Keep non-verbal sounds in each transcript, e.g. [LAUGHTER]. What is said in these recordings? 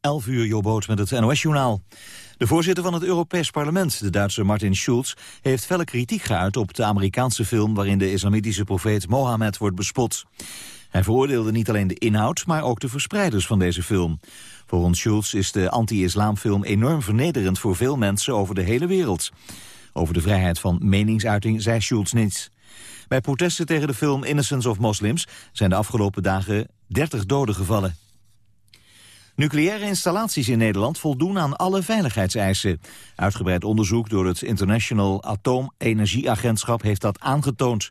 11 uur Jobboot met het NOS-journaal. De voorzitter van het Europees Parlement, de Duitse Martin Schulz... heeft felle kritiek geuit op de Amerikaanse film... waarin de islamitische profeet Mohammed wordt bespot. Hij veroordeelde niet alleen de inhoud, maar ook de verspreiders van deze film. Volgens Schulz is de anti-islamfilm enorm vernederend... voor veel mensen over de hele wereld. Over de vrijheid van meningsuiting zei Schulz niets. Bij protesten tegen de film Innocence of Muslims... zijn de afgelopen dagen 30 doden gevallen. Nucleaire installaties in Nederland voldoen aan alle veiligheidseisen. Uitgebreid onderzoek door het International Atoomenergieagentschap heeft dat aangetoond.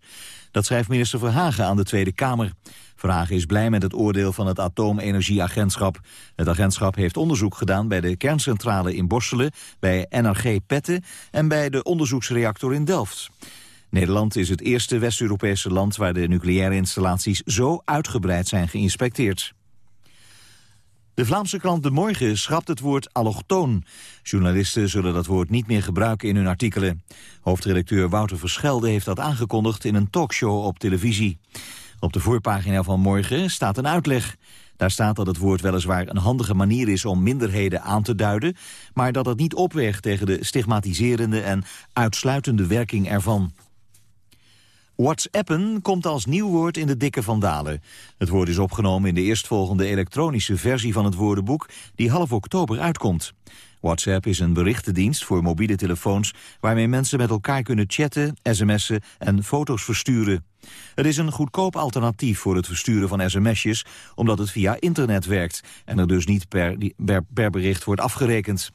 Dat schrijft minister Verhagen aan de Tweede Kamer. Verhagen is blij met het oordeel van het Atoomenergieagentschap. Het agentschap heeft onderzoek gedaan bij de kerncentrale in Borselen, bij NRG Petten en bij de onderzoeksreactor in Delft. Nederland is het eerste West-Europese land waar de nucleaire installaties zo uitgebreid zijn geïnspecteerd. De Vlaamse krant De Morgen schrapt het woord allochtoon. Journalisten zullen dat woord niet meer gebruiken in hun artikelen. Hoofdredacteur Wouter Verschelde heeft dat aangekondigd in een talkshow op televisie. Op de voorpagina van Morgen staat een uitleg. Daar staat dat het woord weliswaar een handige manier is om minderheden aan te duiden, maar dat het niet opweegt tegen de stigmatiserende en uitsluitende werking ervan. WhatsAppen komt als nieuw woord in de dikke vandalen. Het woord is opgenomen in de eerstvolgende elektronische versie van het woordenboek... die half oktober uitkomt. WhatsApp is een berichtendienst voor mobiele telefoons... waarmee mensen met elkaar kunnen chatten, sms'en en foto's versturen. Het is een goedkoop alternatief voor het versturen van sms'jes... omdat het via internet werkt en er dus niet per, per, bericht wordt afgerekend.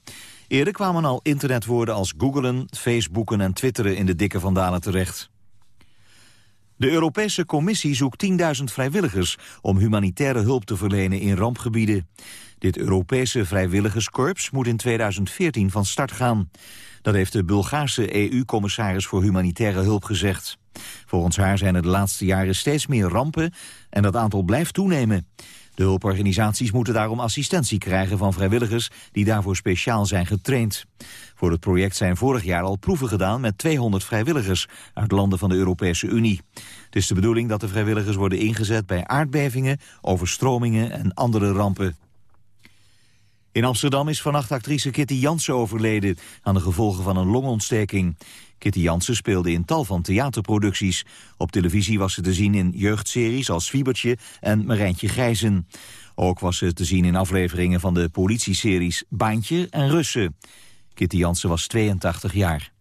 Eerder kwamen al internetwoorden als googlen, facebooken en twitteren in de dikke vandalen terecht. De Europese Commissie zoekt 10.000 vrijwilligers om humanitaire hulp te verlenen in rampgebieden. Dit Europese vrijwilligerskorps moet in 2014 van start gaan. Dat heeft de Bulgaarse EU-commissaris voor humanitaire hulp gezegd. Volgens haar zijn er de laatste jaren steeds meer rampen en dat aantal blijft toenemen. De hulporganisaties moeten daarom assistentie krijgen van vrijwilligers die daarvoor speciaal zijn getraind. Voor het project zijn vorig jaar al proeven gedaan met 200 vrijwilligers uit landen van de Europese Unie. Het is de bedoeling dat de vrijwilligers worden ingezet bij aardbevingen, overstromingen en andere rampen. In Amsterdam is vannacht actrice Kitty Jansen overleden aan de gevolgen van een longontsteking. Kitty Jansen speelde in tal van theaterproducties. Op televisie was ze te zien in jeugdseries als Fiebertje en Marijntje Grijzen. Ook was ze te zien in afleveringen van de politieseries Baantje en Russen. Kitty Jansen was 82 jaar.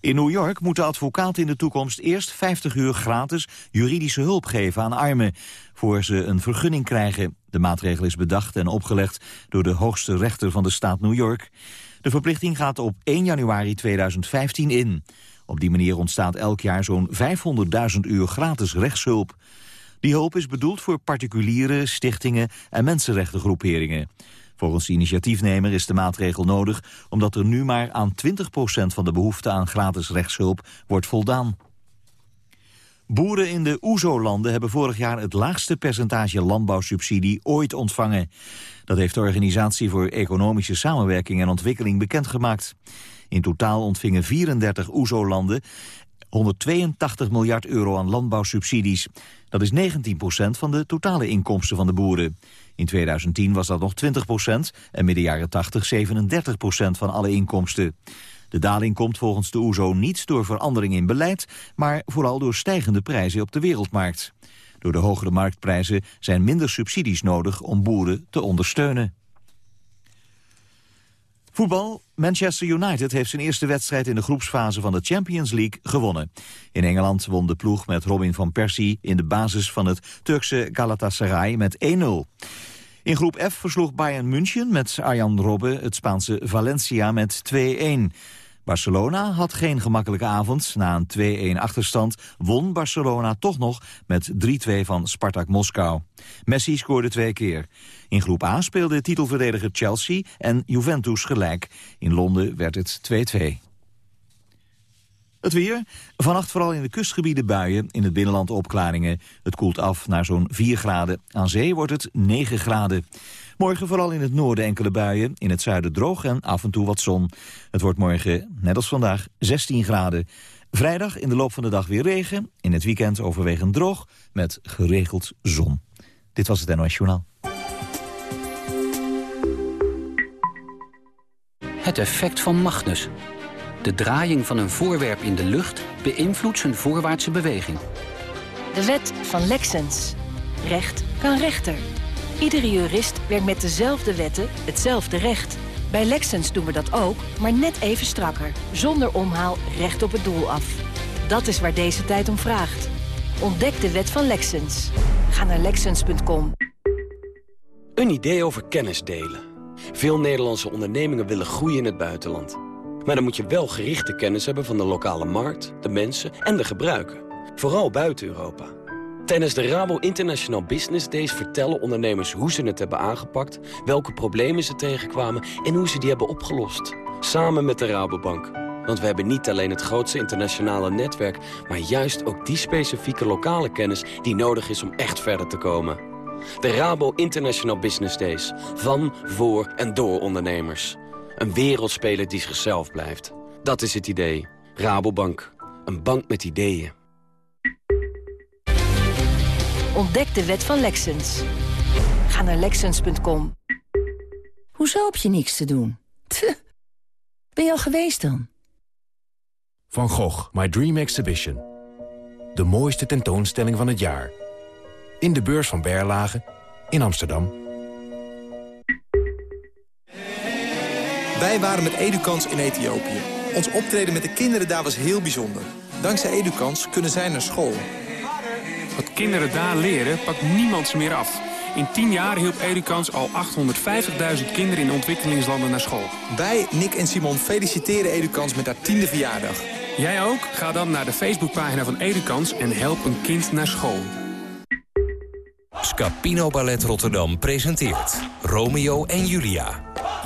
In New York moeten advocaten in de toekomst eerst 50 uur gratis juridische hulp geven aan armen, voor ze een vergunning krijgen. De maatregel is bedacht en opgelegd door de hoogste rechter van de staat New York. De verplichting gaat op 1 januari 2015 in. Op die manier ontstaat elk jaar zo'n 500.000 uur gratis rechtshulp. Die hulp is bedoeld voor particulieren, stichtingen en mensenrechtengroeperingen. Volgens de initiatiefnemer is de maatregel nodig... omdat er nu maar aan 20% van de behoefte aan gratis rechtshulp wordt voldaan. Boeren in de OESO-landen hebben vorig jaar het laagste percentage landbouwsubsidie ooit ontvangen. Dat heeft de Organisatie voor Economische Samenwerking en Ontwikkeling bekendgemaakt. In totaal ontvingen 34 OESO-landen 182 miljard euro aan landbouwsubsidies. Dat is 19% van de totale inkomsten van de boeren. In 2010 was dat nog 20% en midden jaren 80 37% van alle inkomsten. De daling komt volgens de OESO niet door verandering in beleid... maar vooral door stijgende prijzen op de wereldmarkt. Door de hogere marktprijzen zijn minder subsidies nodig om boeren te ondersteunen. Voetbal. Manchester United heeft zijn eerste wedstrijd in de groepsfase van de Champions League gewonnen. In Engeland won de ploeg met Robin van Persie in de basis van het Turkse Galatasaray met 1-0. In groep F versloeg Bayern München met Arjan Robben het Spaanse Valencia met 2-1. Barcelona had geen gemakkelijke avond. Na een 2-1 achterstand won Barcelona toch nog met 3-2 van Spartak Moskou. Messi scoorde twee keer. In groep A speelde titelverdediger Chelsea en Juventus gelijk. In Londen werd het 2-2. Het weer. Vannacht vooral in de kustgebieden buien, in het binnenland opklaringen. Het koelt af naar zo'n 4 graden. Aan zee wordt het 9 graden. Morgen vooral in het noorden enkele buien, in het zuiden droog en af en toe wat zon. Het wordt morgen, net als vandaag, 16 graden. Vrijdag in de loop van de dag weer regen, in het weekend overwegend droog met geregeld zon. Dit was het NOS Journaal. Het effect van Magnus. De draaiing van een voorwerp in de lucht beïnvloedt zijn voorwaartse beweging. De wet van Lexens. Recht kan rechter. Iedere jurist werkt met dezelfde wetten hetzelfde recht. Bij Lexens doen we dat ook, maar net even strakker. Zonder omhaal recht op het doel af. Dat is waar deze tijd om vraagt. Ontdek de wet van Lexens. Ga naar Lexens.com. Een idee over kennis delen. Veel Nederlandse ondernemingen willen groeien in het buitenland. Maar dan moet je wel gerichte kennis hebben van de lokale markt, de mensen en de gebruiken. Vooral buiten Europa. Tijdens de Rabo International Business Days vertellen ondernemers hoe ze het hebben aangepakt, welke problemen ze tegenkwamen en hoe ze die hebben opgelost. Samen met de Rabobank. Want we hebben niet alleen het grootste internationale netwerk, maar juist ook die specifieke lokale kennis die nodig is om echt verder te komen. De Rabo International Business Days. Van, voor en door ondernemers. Een wereldspeler die zichzelf blijft. Dat is het idee. Rabobank. Een bank met ideeën. Ontdek de wet van Lexens. Ga naar Lexens.com. Hoezo heb je niks te doen? Tch. Ben je al geweest dan? Van Gogh, My Dream Exhibition. De mooiste tentoonstelling van het jaar. In de beurs van Berlage in Amsterdam. Wij waren met Edukans in Ethiopië. Ons optreden met de kinderen daar was heel bijzonder. Dankzij Edukans kunnen zij naar school. Wat kinderen daar leren, pakt niemand ze meer af. In 10 jaar hielp Edukans al 850.000 kinderen in ontwikkelingslanden naar school. Wij, Nick en Simon, feliciteren Edukans met haar tiende verjaardag. Jij ook? Ga dan naar de Facebookpagina van Edukans en help een kind naar school. Scapino Ballet Rotterdam presenteert Romeo en Julia.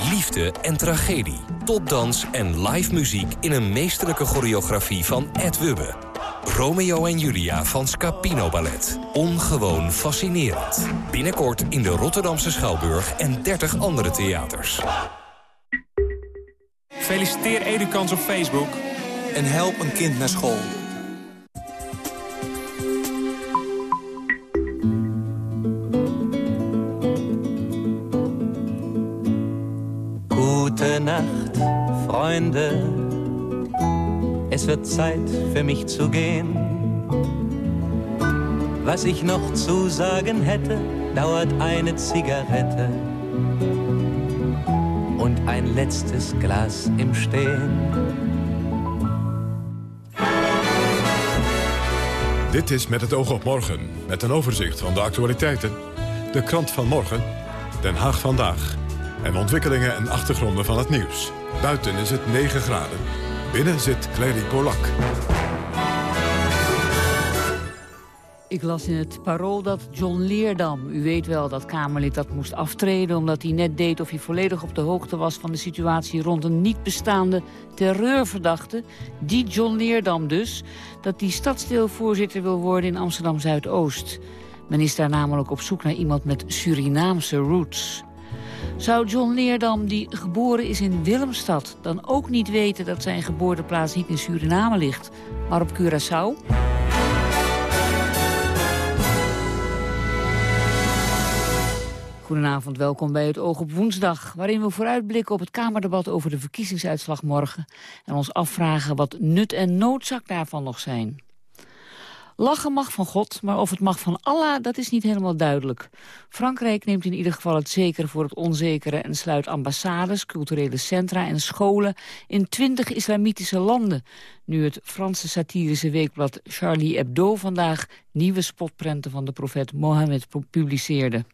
Liefde en tragedie, topdans en live muziek in een meesterlijke choreografie van Ed Wubbe. Romeo en Julia van Scapino Ballet. Ongewoon fascinerend. Binnenkort in de Rotterdamse Schouwburg en 30 andere theaters. Feliciteer Edukans op Facebook. En help een kind naar school. Gute Nacht, Freunde. Es wird Zeit für mich zu gehen. Was ich noch zu sagen hätte, dauert eine Zigarette und ein letztes Glas im Stehen. Dit is Met het oog op morgen, met een overzicht van de actualiteiten. De krant van morgen, Den Haag vandaag. En ontwikkelingen en achtergronden van het nieuws. Buiten is het 9 graden. Binnen zit Clary Polak. Ik las in het parool dat John Leerdam, u weet wel dat Kamerlid dat moest aftreden... omdat hij net deed of hij volledig op de hoogte was van de situatie... rond een niet bestaande terreurverdachte, die John Leerdam dus... dat die stadsdeelvoorzitter wil worden in Amsterdam-Zuidoost. Men is daar namelijk op zoek naar iemand met Surinaamse roots. Zou John Leerdam, die geboren is in Willemstad... dan ook niet weten dat zijn geboorteplaats niet in Suriname ligt... maar op Curaçao? Goedenavond, welkom bij het Oog op Woensdag... waarin we vooruitblikken op het Kamerdebat over de verkiezingsuitslag morgen... en ons afvragen wat nut en noodzaak daarvan nog zijn. Lachen mag van God, maar of het mag van Allah, dat is niet helemaal duidelijk. Frankrijk neemt in ieder geval het zekere voor het onzekere... en sluit ambassades, culturele centra en scholen in twintig islamitische landen. Nu het Franse satirische weekblad Charlie Hebdo vandaag... nieuwe spotprenten van de profeet Mohammed publiceerde.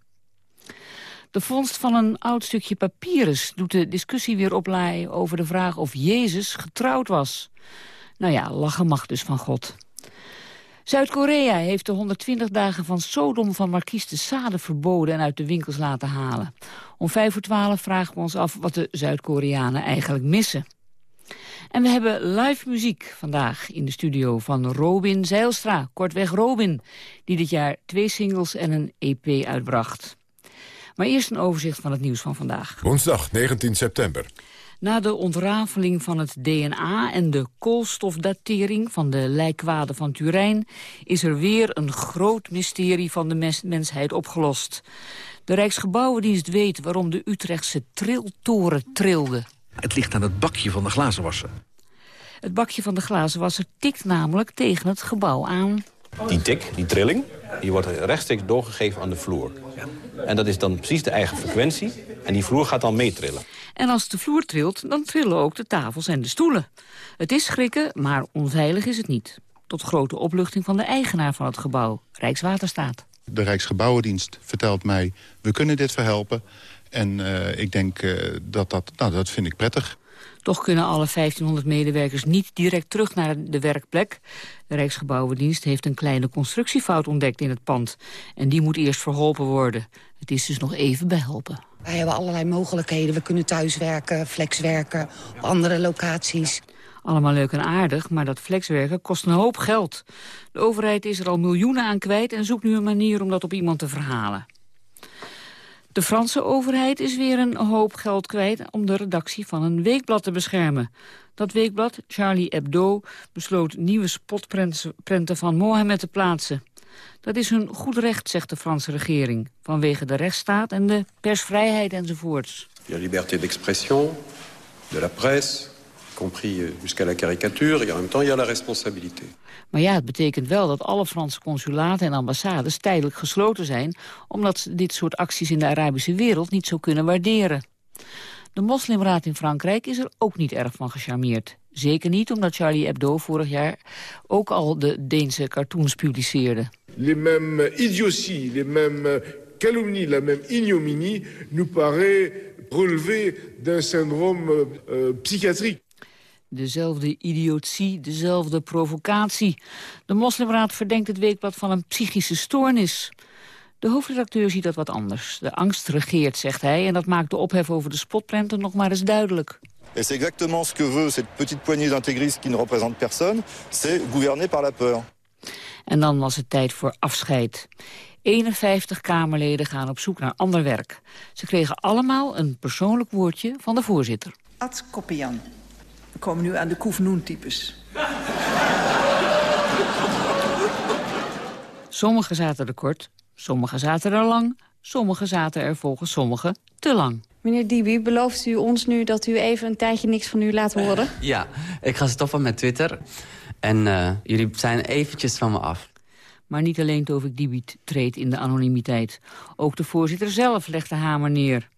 De vondst van een oud stukje papyrus doet de discussie weer oplaaien... over de vraag of Jezus getrouwd was. Nou ja, lachen mag dus van God. Zuid-Korea heeft de 120 dagen van Sodom van Marquise de Sade verboden en uit de winkels laten halen. Om vijf voor twaalf vragen we ons af wat de Zuid-Koreanen eigenlijk missen. En we hebben live muziek vandaag in de studio van Robin Zeilstra, kortweg Robin, die dit jaar twee singles en een EP uitbracht. Maar eerst een overzicht van het nieuws van vandaag. Woensdag 19 september. Na de ontrafeling van het DNA en de koolstofdatering van de lijkwaden van Turijn... is er weer een groot mysterie van de mensheid opgelost. De Rijksgebouwendienst weet waarom de Utrechtse triltoren trilde. Het ligt aan het bakje van de glazenwasser. Het bakje van de glazenwasser tikt namelijk tegen het gebouw aan. Die tik, die trilling, die wordt rechtstreeks doorgegeven aan de vloer. En dat is dan precies de eigen frequentie. En die vloer gaat dan meetrillen. En als de vloer trilt, dan trillen ook de tafels en de stoelen. Het is schrikken, maar onveilig is het niet. Tot grote opluchting van de eigenaar van het gebouw, Rijkswaterstaat. De Rijksgebouwendienst vertelt mij, we kunnen dit verhelpen. En uh, ik denk uh, dat dat, nou, dat vind ik prettig. Toch kunnen alle 1500 medewerkers niet direct terug naar de werkplek. De Rijksgebouwendienst heeft een kleine constructiefout ontdekt in het pand. En die moet eerst verholpen worden. Het is dus nog even behelpen. Wij hebben allerlei mogelijkheden. We kunnen thuiswerken, flexwerken, op andere locaties. Allemaal leuk en aardig, maar dat flexwerken kost een hoop geld. De overheid is er al miljoenen aan kwijt en zoekt nu een manier om dat op iemand te verhalen. De Franse overheid is weer een hoop geld kwijt om de redactie van een weekblad te beschermen. Dat weekblad, Charlie Hebdo, besloot nieuwe spotprenten van Mohammed te plaatsen. Dat is hun goed recht, zegt de Franse regering, vanwege de rechtsstaat en de persvrijheid enzovoorts. La liberté d'expression, de la presse, compris euh, jusqu'à la caricature, et en même temps il y a la responsabilité. Maar ja, het betekent wel dat alle Franse consulaten en ambassades tijdelijk gesloten zijn... omdat ze dit soort acties in de Arabische wereld niet zo kunnen waarderen. De moslimraad in Frankrijk is er ook niet erg van gecharmeerd. Zeker niet omdat Charlie Hebdo vorig jaar ook al de Deense cartoons publiceerde. Les mêmes idioties, les mêmes calomnies, la même ignominie nous paraît relever d'un syndrome euh, psychiatrique. Dezelfde idiotie, dezelfde provocatie. De moslimraad verdenkt het weekblad van een psychische stoornis. De hoofdredacteur ziet dat wat anders. De angst regeert, zegt hij, en dat maakt de ophef over de spotprenten nog maar eens duidelijk. Et c'est exactement ce que veut cette petite poignée d'intégristes qui ne représente personne, c'est gouverner par la peur. En dan was het tijd voor afscheid. 51 Kamerleden gaan op zoek naar ander werk. Ze kregen allemaal een persoonlijk woordje van de voorzitter. Ad Koppian. We komen nu aan de Koefnoen-types. Sommigen zaten er kort, sommigen zaten er lang... sommigen zaten er volgens sommigen te lang. Meneer Dibi, belooft u ons nu dat u even een tijdje niks van u laat horen? [LAUGHS] Ja, ik ga stoppen met Twitter. En uh, jullie zijn eventjes van me af. Maar niet alleen Tovik Dibi treedt in de anonimiteit. Ook de voorzitter zelf legt de hamer neer.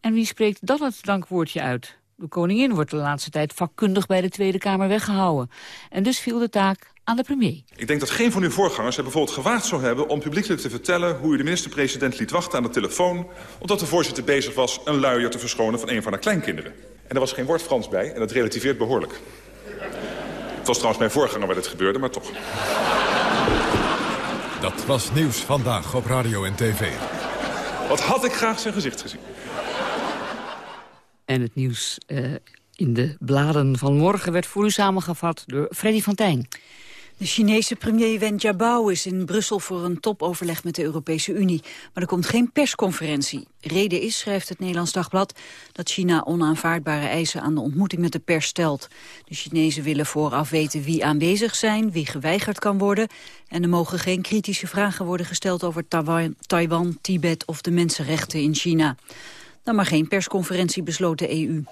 En wie spreekt dan het dankwoordje uit? De koningin wordt de laatste tijd vakkundig bij de Tweede Kamer weggehouden. En dus viel de taak aan de premier. Ik denk dat geen van uw voorgangers er bijvoorbeeld gewaagd zou hebben... om publiekelijk te vertellen hoe u de minister-president liet wachten aan de telefoon... omdat de voorzitter bezig was een luier te verschonen van een van haar kleinkinderen. En er was geen woord Frans bij en dat relativeert behoorlijk. Het was trouwens mijn voorganger waar dit gebeurde, maar toch. Dat was Nieuws Vandaag op Radio en TV. Wat had ik graag zijn gezicht gezien. En het nieuws uh, in de bladen van morgen werd voor u samengevat door Freddy van Tijn. De Chinese premier Wen Jiabao is in Brussel voor een topoverleg met de Europese Unie. Maar er komt geen persconferentie. Reden is, schrijft het Nederlands Dagblad, dat China onaanvaardbare eisen aan de ontmoeting met de pers stelt. De Chinezen willen vooraf weten wie aanwezig zijn, wie geweigerd kan worden. En er mogen geen kritische vragen worden gesteld over Taiwan Tibet of de mensenrechten in China. Dan maar geen persconferentie besloot de EU.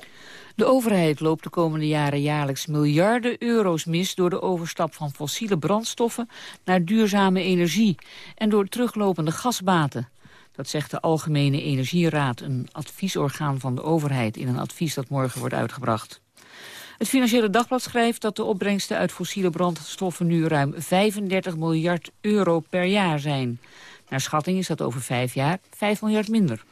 De overheid loopt de komende jaren jaarlijks miljarden euro's mis... door de overstap van fossiele brandstoffen naar duurzame energie... en door teruglopende gasbaten. Dat zegt de Algemene Energieraad, een adviesorgaan van de overheid... in een advies dat morgen wordt uitgebracht. Het Financiële Dagblad schrijft dat de opbrengsten uit fossiele brandstoffen... nu ruim 35 miljard euro per jaar zijn. Naar schatting is dat over vijf jaar 5 miljard minder.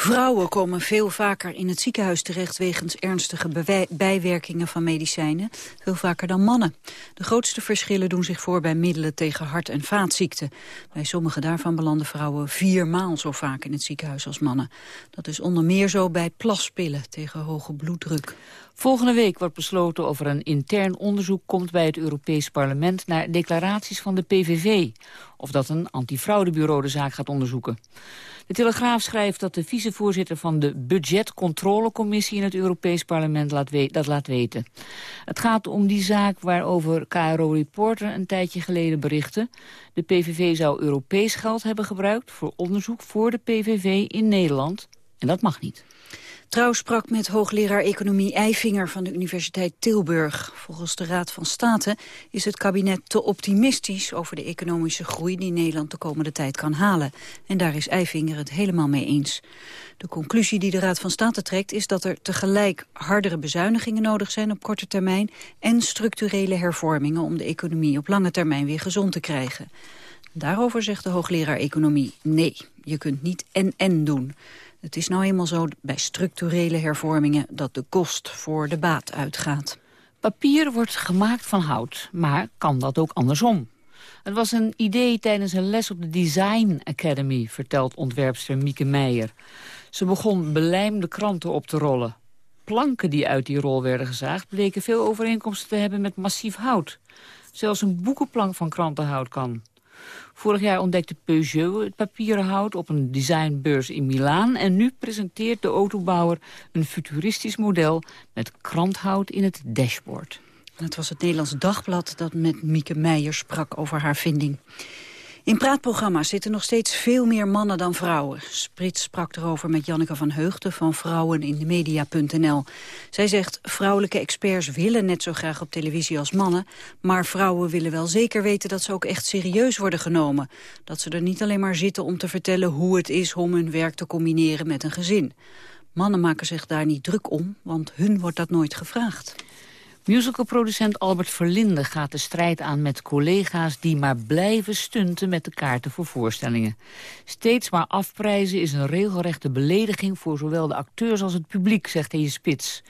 Vrouwen komen veel vaker in het ziekenhuis terecht wegens ernstige bijwerkingen van medicijnen. Veel vaker dan mannen. De grootste verschillen doen zich voor bij middelen tegen hart- en vaatziekten. Bij sommige daarvan belanden vrouwen viermaal zo vaak in het ziekenhuis als mannen. Dat is onder meer zo bij plaspillen tegen hoge bloeddruk. Volgende week wordt besloten of er een intern onderzoek komt bij het Europees Parlement naar declaraties van de PVV. Of dat een antifraudebureau de zaak gaat onderzoeken. De Telegraaf schrijft dat de vicevoorzitter van de Budgetcontrolecommissie in het Europees Parlement laat dat laat weten. Het gaat om die zaak waarover KRO Reporter een tijdje geleden berichtte. De PVV zou Europees geld hebben gebruikt voor onderzoek voor de PVV in Nederland. En dat mag niet. Trouw sprak met hoogleraar economie Eifinger van de Universiteit Tilburg. Volgens de Raad van State is het kabinet te optimistisch over de economische groei die Nederland de komende tijd kan halen. En daar is Eifinger het helemaal mee eens. De conclusie die de Raad van State trekt is dat er tegelijk hardere bezuinigingen nodig zijn op korte termijn en structurele hervormingen om de economie op lange termijn weer gezond te krijgen. Daarover zegt de hoogleraar economie nee, je kunt niet en-en doen. Het is nou eenmaal zo bij structurele hervormingen dat de kost voor de baat uitgaat. Papier wordt gemaakt van hout, maar kan dat ook andersom? Het was een idee tijdens een les op de Design Academy, vertelt ontwerpster Mieke Meijer. Ze begon belijmde kranten op te rollen. Planken die uit die rol werden gezaagd bleken veel overeenkomsten te hebben met massief hout. Zelfs een boekenplank van krantenhout kan. Vorig jaar ontdekte Peugeot het papieren hout op een designbeurs in Milaan. En nu presenteert de autobouwer een futuristisch model met kranthout in het dashboard. Het was het Nederlands Dagblad dat met Mieke Meijer sprak over haar vinding. In praatprogramma's zitten nog steeds veel meer mannen dan vrouwen. Sprits sprak erover met Janneke van Heugden van vrouwenindemedia.nl. Zij zegt, vrouwelijke experts willen net zo graag op televisie als mannen... maar vrouwen willen wel zeker weten dat ze ook echt serieus worden genomen. Dat ze er niet alleen maar zitten om te vertellen hoe het is om hun werk te combineren met een gezin. Mannen maken zich daar niet druk om, want hun wordt dat nooit gevraagd. Musicalproducent Albert Verlinde gaat de strijd aan met collega's... die maar blijven stunten met de kaarten voor voorstellingen. Steeds maar afprijzen is een regelrechte belediging... voor zowel de acteurs als het publiek, zegt hij in spits.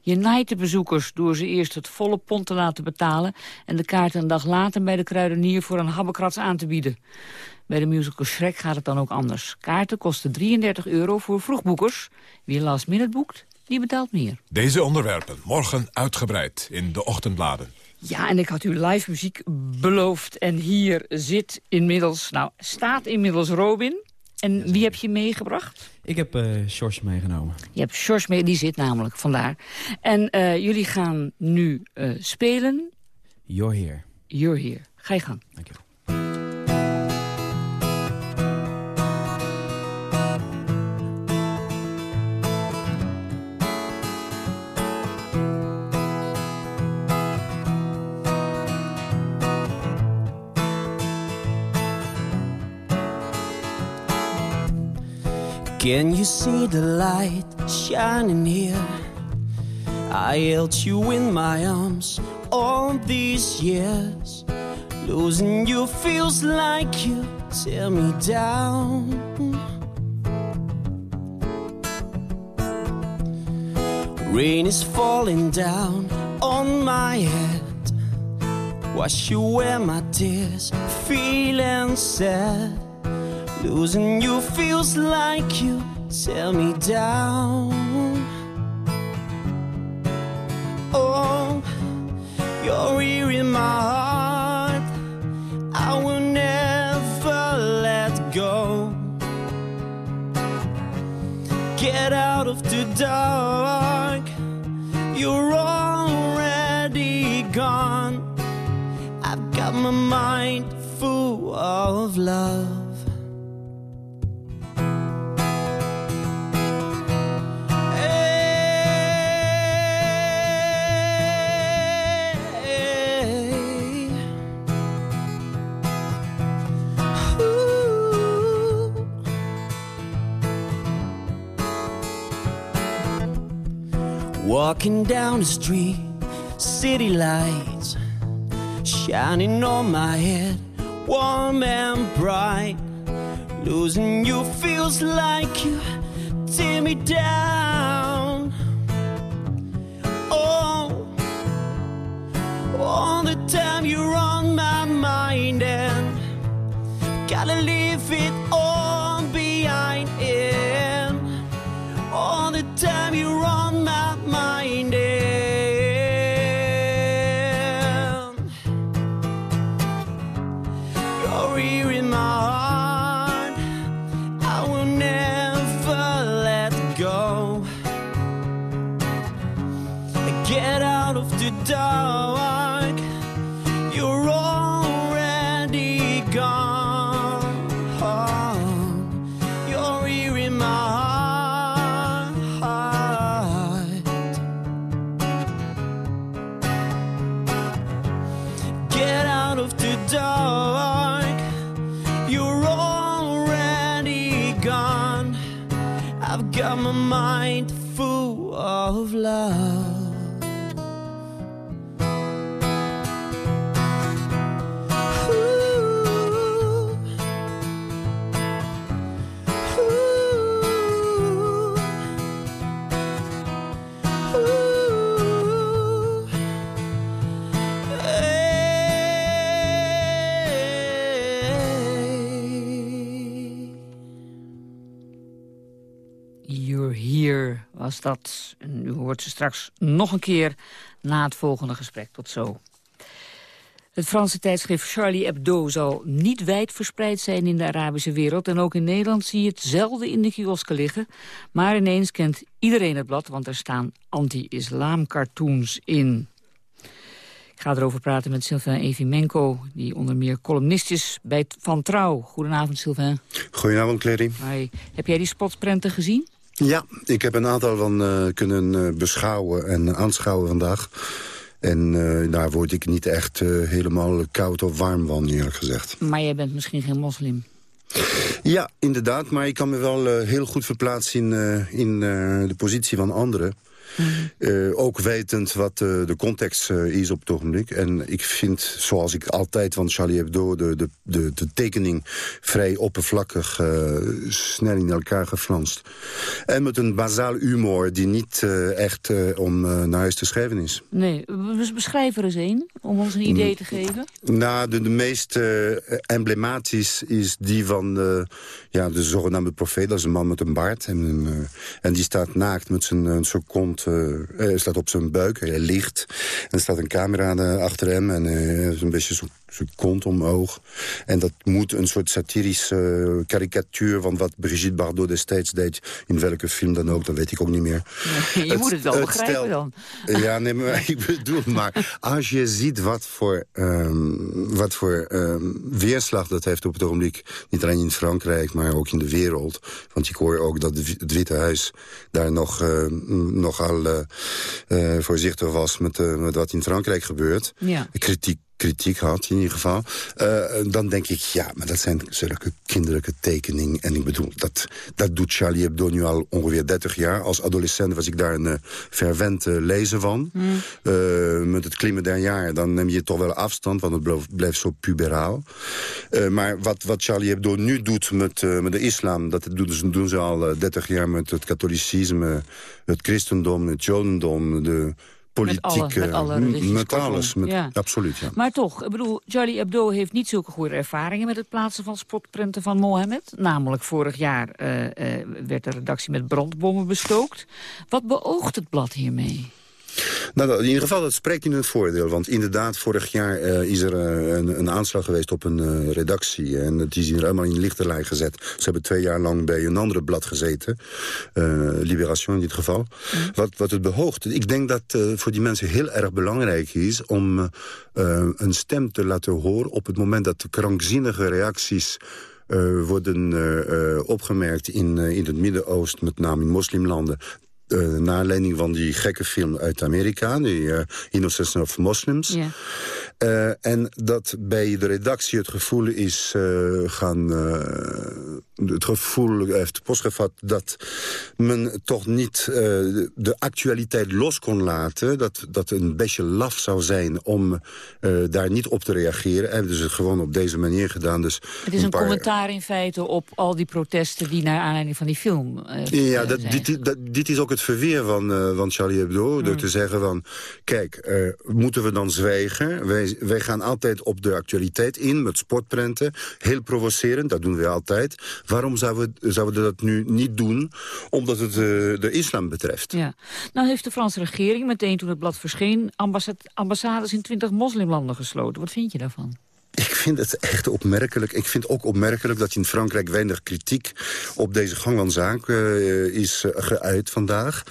Je naait de bezoekers door ze eerst het volle pond te laten betalen... en de kaarten een dag later bij de kruidenier voor een habbekrats aan te bieden. Bij de musical Shrek gaat het dan ook anders. Kaarten kosten 33 euro voor vroegboekers. Wie last minute boekt, die betaalt meer. Deze onderwerpen morgen uitgebreid in de ochtendbladen. Ja, en ik had u live muziek beloofd. En hier zit inmiddels, nou, staat inmiddels Robin. En wie heb je meegebracht? Ik heb uh, George meegenomen. Je hebt George mee, die zit namelijk vandaar. En uh, jullie gaan nu uh, spelen. You're here. You're here. Ga je gang. Dank Can you see the light shining here? I held you in my arms all these years. Losing you feels like you tear me down. Rain is falling down on my head. Wash you away my tears, feeling sad. Losing you feels like you tear me down. Oh, you're here in my heart. I will never let go. Get out of the dark. You're already gone. I've got my mind full of love. Walking down the street, city lights shining on my head, warm and bright. Losing you feels like you tear me down. Oh, all the time you're on my mind, and gotta leave it all was dat. En u hoort ze straks nog een keer na het volgende gesprek. Tot zo. Het Franse tijdschrift Charlie Hebdo zal niet wijd verspreid zijn in de Arabische wereld. En ook in Nederland zie je het zelden in de kiosken liggen. Maar ineens kent iedereen het blad, want er staan anti-islam cartoons in. Ik ga erover praten met Sylvain Evimenko, die onder meer columnist is bij Van Trouw. Goedenavond, Sylvain. Goedenavond, Clary. Heb jij die spotprenten gezien? Ja, ik heb een aantal van eh, kunnen eh, beschouwen en aanschouwen vandaag. En eh, daar word ik niet echt helemaal koud of warm van, eerlijk gezegd. Maar jij bent misschien geen moslim. Ja, inderdaad, maar ik kan me wel heel goed verplaatsen in, in de positie van anderen. Uh, ook wetend wat uh, de context uh, is op het ogenblik. En ik vind, zoals ik altijd van Charlie Hebdo... de, de, de, de tekening vrij oppervlakkig snel in elkaar geflanst. En met een bazaal humor die niet echt om naar huis te schrijven is. Nee, we beschrijven er eens een, om ons een idee te geven. Nou, de, de meest emblematisch is die van ja, de zogenaamde profeet. Dat is een man met een baard. En, en die staat naakt met zijn, zijn kont hij eh, staat op zijn buik, hij ligt. En er staat een camera eh, achter hem en uh, een beetje zo zijn kont omhoog. En dat moet een soort satirische karikatuur... van wat Brigitte Bardot destijds deed. In welke film dan ook, dat weet ik ook niet meer. [LAUGHS] je moet het wel begrijpen dan. Ja, nee, maar [LAUGHS] ik bedoel, maar als je ziet wat voor, um, wat voor um, weerslag dat heeft op het ogenblik... niet alleen in Frankrijk, maar ook in de wereld. Want ik hoor ook dat het Witte Huis daar nog, uh, nogal uh, uh, voorzichtig was... Met, met wat in Frankrijk gebeurt. Ja. Kritiek kritiek had in ieder geval... Uh, dan denk ik, ja, maar dat zijn zulke kinderlijke tekeningen. En ik bedoel, dat, dat doet Charlie Hebdo nu al ongeveer 30 jaar. Als adolescent was ik daar een uh, fervent uh, lezer van. Mm. met het klimmen der jaren, dan neem je toch wel afstand... want het blijft, blijft zo puberaal. maar wat, wat Charlie Hebdo nu doet met, met de islam... dat doen ze, doen ze al 30 jaar met het katholicisme... het christendom, het jodendom... de politieke... Met, alle, met, alle met alles, met, ja. absoluut, ja. Maar toch, ik bedoel, Charlie Hebdo heeft niet zulke goede ervaringen... met het plaatsen van spotprenten van Mohammed. Namelijk vorig jaar uh, uh, werd de redactie met brandbommen bestookt. Wat beoogt het blad hiermee? Nou, in ieder geval, dat spreekt in het voordeel. Want inderdaad, vorig jaar uh, is er uh, een, een, aanslag geweest op een uh, redactie. En het is hier helemaal in lichterlijn gezet. Ze hebben twee jaar lang bij een andere blad gezeten. Liberation in dit geval. Mm. Wat, wat het behoogt. Ik denk dat voor die mensen heel erg belangrijk is... om een stem te laten horen op het moment dat de krankzinnige reacties... Uh, worden uh, opgemerkt in, in het Midden-Oosten, met name in moslimlanden uh, naar aanleiding van die gekke film uit Amerika, die uh, Innocence of Muslims. Ja. Uh, en dat bij de redactie het gevoel is gaan... het gevoel heeft postgevat dat men toch niet de actualiteit los kon laten. Dat, dat een beetje laf zou zijn om daar niet op te reageren. En dus het gewoon op deze manier gedaan. Dus het is een, paar... commentaar in feite op al die protesten die naar aanleiding van die film Ja, dat, dit, dat, dit is ook het verweer van, van Charlie Hebdo. Door te zeggen van, kijk, moeten we dan zwijgen? Wij, wij gaan altijd op de actualiteit in met sportprenten. Heel provocerend, dat doen we altijd. Waarom zouden we, zouden we dat nu niet doen? Omdat het uh, de islam betreft. Ja. Nou heeft de Franse regering meteen toen het blad verscheen... ambassades in twintig moslimlanden gesloten. Wat vind je daarvan? Ik vind het echt opmerkelijk. Ik vind ook opmerkelijk dat in Frankrijk weinig kritiek op deze gang van zaken uh, is uh, geuit vandaag.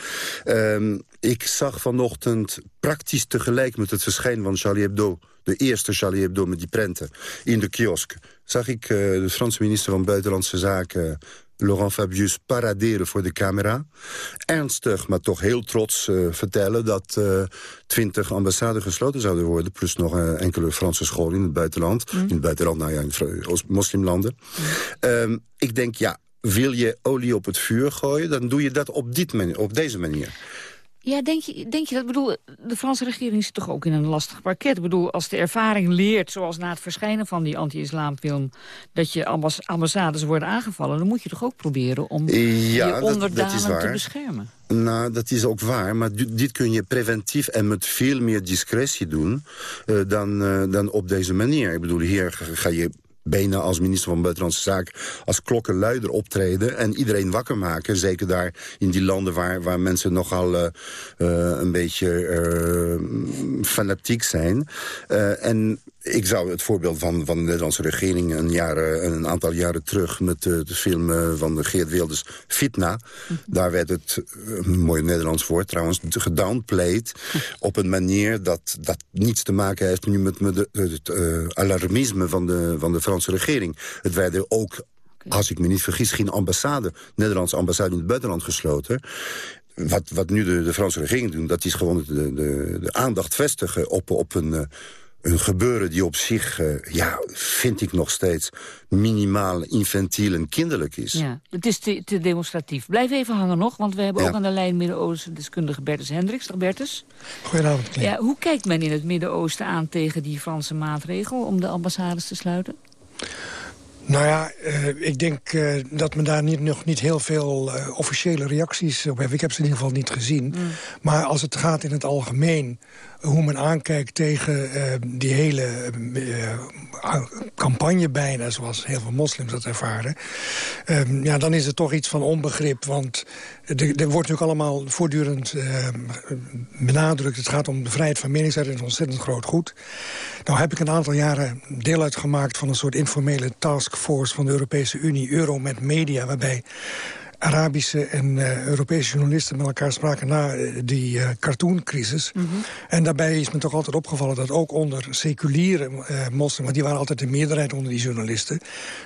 Um, ik zag vanochtend praktisch tegelijk met het verschijnen van Charlie Hebdo... de eerste Charlie Hebdo met die prenten in de kiosk... zag ik uh, de Franse minister van Buitenlandse Zaken Laurent Fabius paraderen voor de camera. Ernstig, maar toch heel trots uh, vertellen dat uh, twintig ambassades gesloten zouden worden. Plus nog uh, enkele Franse scholen in het buitenland. Mm. In het buitenland, nou ja, in moslimlanden. Mm. Um, ik denk, ja, wil je olie op het vuur gooien, dan doe je dat op, dit manier, op deze manier. Ja, denk je, denk je dat? bedoel, de Franse regering zit toch ook in een lastig parket. Ik bedoel, als de ervaring leert, zoals na het verschijnen van die anti-islamfilm... dat je ambassades worden aangevallen... dan moet je toch ook proberen om ja, je onderdanen te beschermen? Nou, dat is ook waar. Maar dit kun je preventief en met veel meer discretie doen... Uh, dan, uh, dan op deze manier. Ik bedoel, hier ga je bijna als minister van Buitenlandse Zaken... als klokkenluider optreden en iedereen wakker maken. Zeker daar in die landen waar, waar mensen nogal uh, uh, een beetje uh, fanatiek zijn. en ik zou het voorbeeld van, van de Nederlandse regering een, jaar, een aantal jaren terug... met de, de film van de Geert Wilders, Fitna. Daar werd het, een mooi Nederlands woord trouwens, gedownplayed... [LAUGHS] op een manier dat, dat niets te maken heeft nu met, met de, het uh, alarmisme van de, van de Franse regering. Het werden ook, als ik me niet vergis, geen ambassade... Nederlandse ambassade in het buitenland gesloten wat, wat nu de, de Franse regering doet, dat is gewoon de, de, de aandacht vestigen op, op een, een gebeuren die op zich, uh, ja, vind ik nog steeds minimaal, infantiel en kinderlijk is. Ja, het is te, te demonstratief. Blijf even hangen nog, want we hebben Ja. ook aan de lijn Midden-Oosten deskundige Bertus Hendricks. Dag Bertus. Goedenavond. Ja, hoe kijkt men in het Midden-Oosten aan tegen die Franse maatregel om de ambassades te sluiten? Nou ja, eh, ik denk eh, dat men daar niet, nog niet heel veel eh, officiële reacties op heeft. Ik heb ze in ieder geval niet gezien. Maar als het gaat in het algemeen hoe men aankijkt tegen eh, die hele eh, campagne bijna... zoals heel veel moslims dat ervaren... Ehm, ja, dan is het toch iets van onbegrip. Want er, wordt natuurlijk allemaal voortdurend eh, benadrukt... het gaat om de vrijheid van meningsuiting, dat is ontzettend groot goed. Nou heb ik een aantal jaren deel uitgemaakt... van een soort informele taskforce van de Europese Unie... Euro met media, waarbij Arabische en uh, Europese journalisten met elkaar spraken na uh, die uh, cartooncrisis. Mhm. En daarbij is me toch altijd opgevallen dat ook onder seculiere moslims... want die waren altijd de meerderheid onder die journalisten...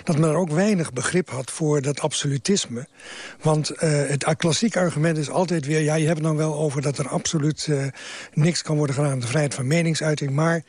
dat men er ook weinig begrip had voor dat absolutisme. Want het klassieke argument is altijd weer... ja, je hebt het dan wel over dat er absoluut niks kan worden gedaan... aan de vrijheid van meningsuiting, maar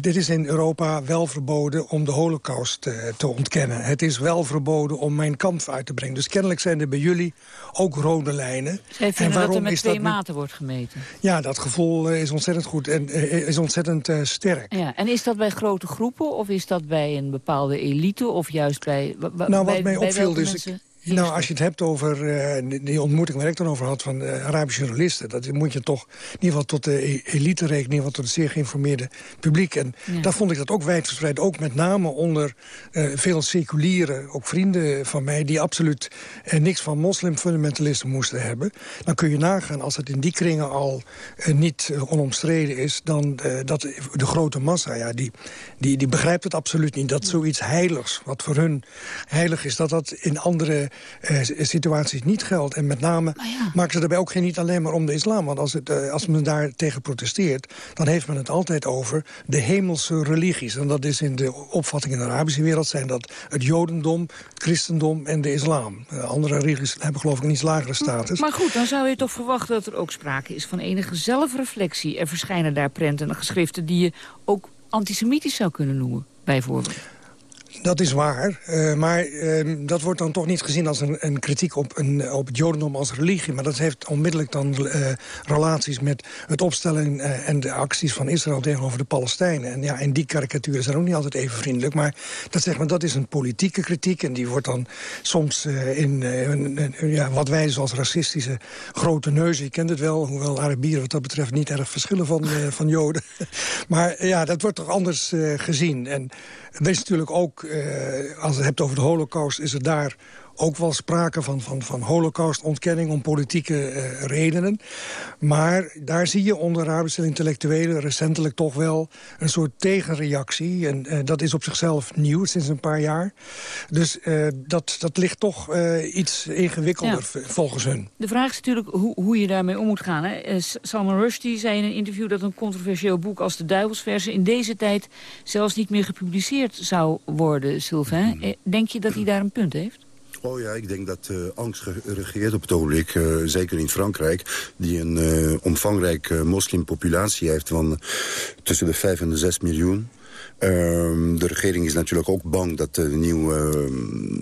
dit is in Europa wel verboden... om de holocaust te ontkennen. Het is wel verboden om mijn kamp uit te brengen. Dus kennelijk zijn er bij jullie ook rode lijnen. Zij vinden dat er met twee maten wordt gemeten. Ja, dat gevoel uh, is ontzettend goed en uh, is ontzettend uh, sterk. Ja, en is dat bij grote groepen of is dat bij een bepaalde elite of juist bij... Nou, wat bij, mij opviel dus... Mensen... Nou, als je het hebt over uh, die ontmoeting waar ik dan over had van uh, Arabische journalisten... dat moet je toch in ieder geval tot de elite rekenen, in ieder geval tot het zeer geïnformeerde publiek. En ja. daar vond ik dat ook wijdverspreid, ook met name onder uh, veel seculiere, ook vrienden van mij... die absoluut niks van moslimfundamentalisten moesten hebben. Dan kun je nagaan, als het in die kringen al niet onomstreden is... dan dat de grote massa, ja, die, die, die begrijpt het absoluut niet. Dat zoiets heiligs, wat voor hun heilig is, dat dat in andere uh, situaties niet geldt. En met name ja. maken ze daarbij ook geen niet alleen maar om de islam. Want als, het, uh, als men daar tegen protesteert... dan heeft men het altijd over de hemelse religies. En dat is in de opvatting in de Arabische wereld... zijn dat het jodendom, het christendom en de islam. Uh, andere religies hebben geloof ik een iets lagere status. Maar goed, dan zou je toch verwachten dat er ook sprake is... van enige zelfreflectie. Er verschijnen daar prenten en geschriften... die je ook antisemitisch zou kunnen noemen, bijvoorbeeld. Dat is waar, uh, maar uh, dat wordt dan toch niet gezien als een, een kritiek op, een, op het jodendom als religie. Maar dat heeft onmiddellijk dan uh, relaties met het opstellen en de acties van Israël tegenover de Palestijnen. En ja, en die karikaturen zijn ook niet altijd even vriendelijk. Maar dat, zeg maar, dat is een politieke kritiek en die wordt dan soms in, in, in ja, wat wij als racistische grote neuzen, je kent het wel, hoewel Arabieren wat dat betreft niet erg verschillen van, van Joden. [LAUGHS] maar ja, dat wordt toch anders gezien. En er is natuurlijk ook, uh, als je het hebt over de holocaust... is er daar ook wel sprake van, van, van holocaustontkenning om politieke uh, redenen. Maar daar zie je onder Arabische intellectuelen recentelijk toch wel een soort tegenreactie. En uh, dat is op zichzelf nieuw sinds een paar jaar. Dus uh, dat, dat ligt toch iets ingewikkelder ja. volgens hun. De vraag is natuurlijk hoe, hoe je daarmee om moet gaan. Hè? Salman Rushdie zei in een interview dat een controversieel boek als de Duivelsverse in deze tijd zelfs niet meer gepubliceerd zou worden, Sylvain. Mm. Denk je dat hij daar een punt heeft? Oh ja, ik denk dat uh, angst regeert op het ogenblik, uh, zeker in Frankrijk... die een uh, omvangrijke moslimpopulatie heeft van tussen de 5 en de 6 miljoen. Ehm, de regering is natuurlijk ook bang dat er nieuwe,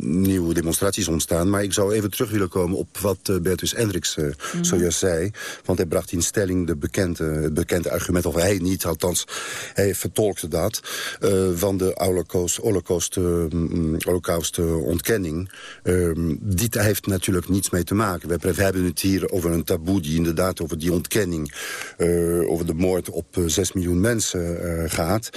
nieuwe demonstraties ontstaan. Maar ik zou even terug willen komen op wat uh, Bertus Hendricks uh, mm zojuist zei. Want hij bracht in stelling de bekende, het bekende argument, of hij niet, althans, hij vertolkte dat, uh, van de holocaust, holocaust, holocaust ontkenning. Ehm, dit heeft natuurlijk niets mee te maken. We, we, hebben het hier over een taboe die inderdaad over die ontkenning, over de moord op 6 miljoen mensen gaat.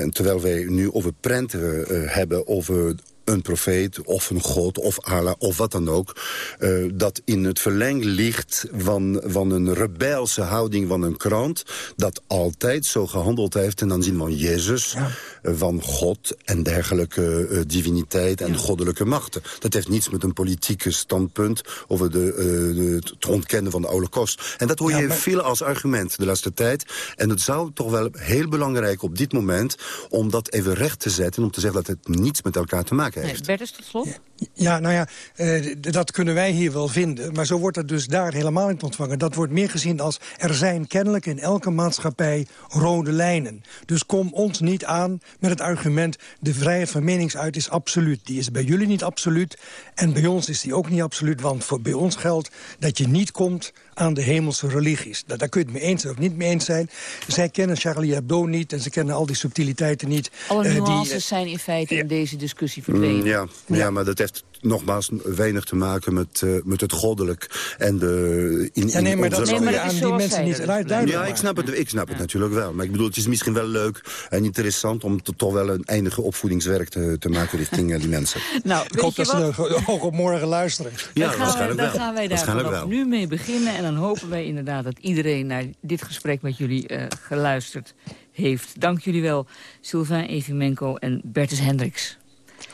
En terwijl wij nu over prenten hebben over een profeet of een god of Allah of wat dan ook... Uh, dat in het verleng ligt van, van een rebelse houding van een krant... dat altijd zo gehandeld heeft ten aanzien van Jezus... Ja. Uh, van God en dergelijke uh, diviniteit en ja. goddelijke machten. Dat heeft niets met een politieke standpunt... over de, de, het ontkennen van de holocaust. En dat hoor je ja, maar... veel als argument de laatste tijd. En het zou toch wel heel belangrijk op dit moment... om dat even recht te zetten... om te zeggen dat het niets met elkaar te maken heeft. Nee, Bertus, tot slot. Ja, nou ja, uh, dat kunnen wij hier wel vinden. Maar zo wordt het dus daar helemaal niet ontvangen. Dat wordt meer gezien als... er zijn kennelijk in elke maatschappij rode lijnen. Dus kom ons niet aan met het argument... de vrijheid van meningsuit is absoluut. Die is bij jullie niet absoluut. En bij ons is die ook niet absoluut. Want voor, bij ons geldt dat je niet komt aan de hemelse religies. Daar, daar kun je het mee eens of niet mee eens zijn. Zij kennen Charlie Hebdo niet en ze kennen al die subtiliteiten niet. Alle uh, nuances die, uh, zijn in feite ja. in deze discussie verdwenen. Mm, ja, ja, ja, maar dat heeft nogmaals weinig te maken met, uh, met het goddelijk. En de, in, ja, nee, maar dat nee, je aan die mensen niet duidelijk Ja, ik snap het, ik snap het natuurlijk wel. Maar ik bedoel, het is misschien wel leuk en interessant... om toch wel een eindige opvoedingswerk te, te maken richting die mensen. [LAUGHS] Nou, ik hoop dat ze ook op morgen luisteren. Ja, dan waarschijnlijk we, wel. Dan gaan wij daar vanaf nu mee beginnen. En dan hopen wij inderdaad dat iedereen naar dit gesprek met jullie uh, geluisterd heeft. Dank jullie wel, Sylvain Evimenko en Bertus Hendricks.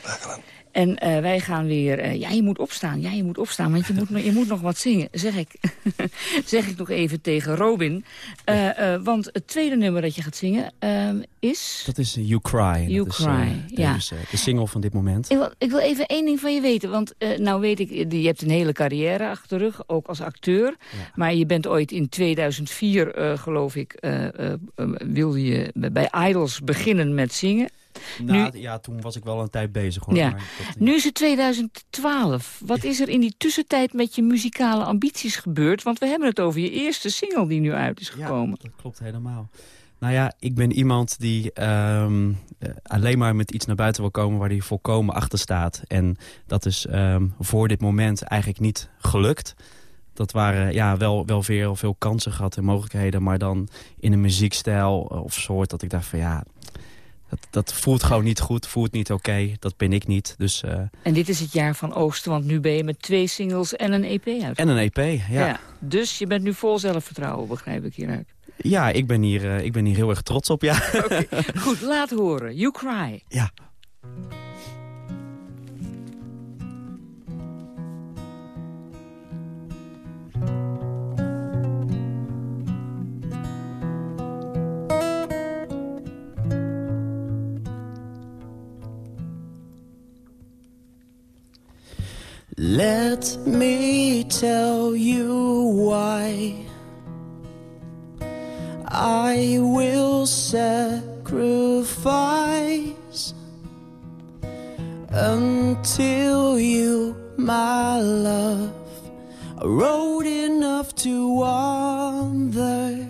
Graag gedaan. En uh, wij gaan weer... Uh, ja, je moet opstaan. Ja, je moet opstaan, want je moet, je moet nog wat zingen, zeg ik. [LAUGHS] zeg ik nog even tegen Robin. Uh, want het tweede nummer dat je gaat zingen is... Dat is You Cry. You Cry, is, ja. De single van dit moment. Ik wil, ik wil even één ding van je weten. Want nou weet ik, je hebt een hele carrière achter de rug, ook als acteur. Ja. Maar je bent ooit in 2004, geloof ik, wilde je bij Idols beginnen met zingen. Nou, nu, ja, toen was ik wel een tijd bezig. Hoor, ja. maar nu is het 2012. Wat is er in die tussentijd met je muzikale ambities gebeurd? Want we hebben het over je eerste single die nu uit is gekomen. Ja, dat klopt helemaal. Nou ja, ik ben iemand die um, uh, alleen maar met iets naar buiten wil komen... waar hij volkomen achter staat. En dat is um, voor dit moment eigenlijk niet gelukt. Dat waren ja, wel, wel veel, veel kansen gehad en mogelijkheden... maar dan in een muziekstijl of soort dat ik dacht van ja... Dat, dat, voelt gewoon niet goed, voelt niet oké. Okay, dat ben ik niet. Dus, uh... En dit is het jaar van oogsten, want nu ben je met twee singles en een EP uit. En een EP, ja. ja. Dus je bent nu vol zelfvertrouwen, begrijp ik hieruit. Ja, ik ben hier, uh, ik ben hier heel erg trots op, ja. Okay. [LAUGHS] Goed, laat horen. You Cry. Ja. Let me tell you why I will sacrifice until you, my love, are old enough to understand.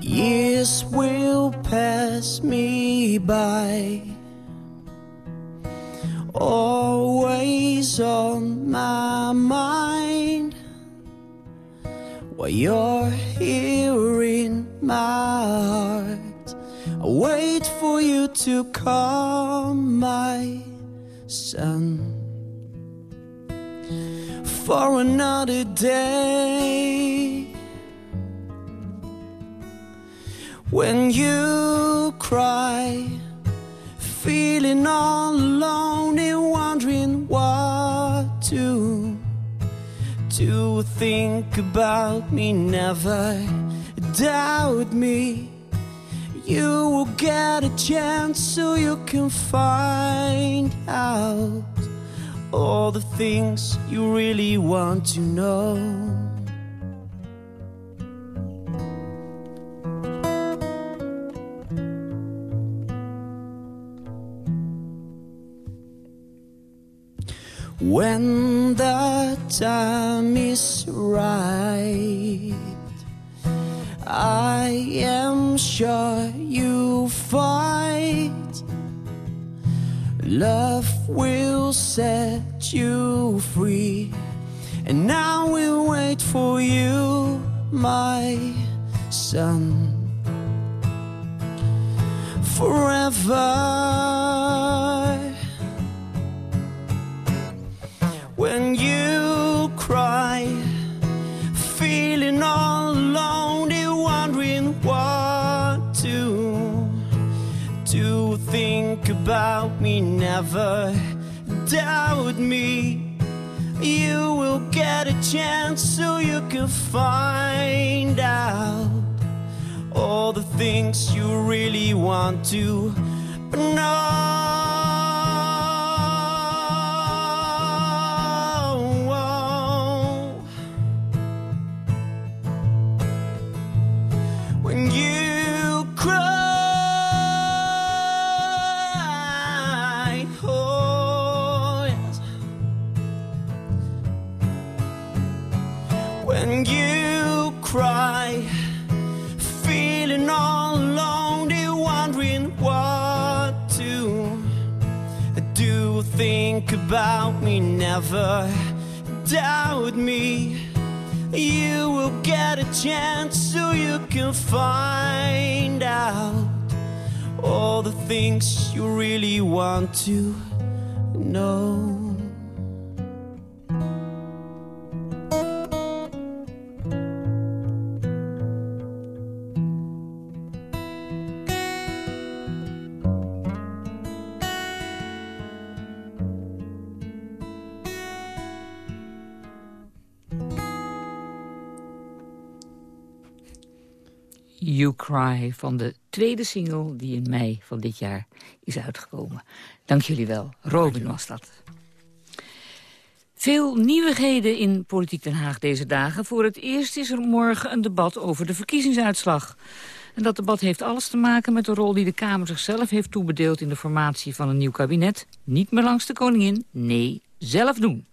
Years will pass me by always on my mind while you're here in my heart. I wait for you to come, my son, for another day. When you cry feeling all alone and wondering what to to Think about me, never doubt me. You will get a chance so you can find out all the things you really want to know. When the time is right. I am sure you fight. Love will set you free. And I will wait for you, my son. Forever. Never doubt me. You will get a chance so you can find out all the things you really want to know. About me, never doubt me. You will get a chance so you can find out all the things you really want to know. Cry van de tweede single die in mei van dit jaar is uitgekomen. Dank jullie wel. Robin was dat. Veel nieuwigheden in Politiek Den Haag deze dagen. Voor het eerst is er morgen een debat over de verkiezingsuitslag. En dat debat heeft alles te maken met de rol die de Kamer zichzelf heeft toebedeeld... in de formatie van een nieuw kabinet. Niet meer langs de koningin, nee, zelf doen.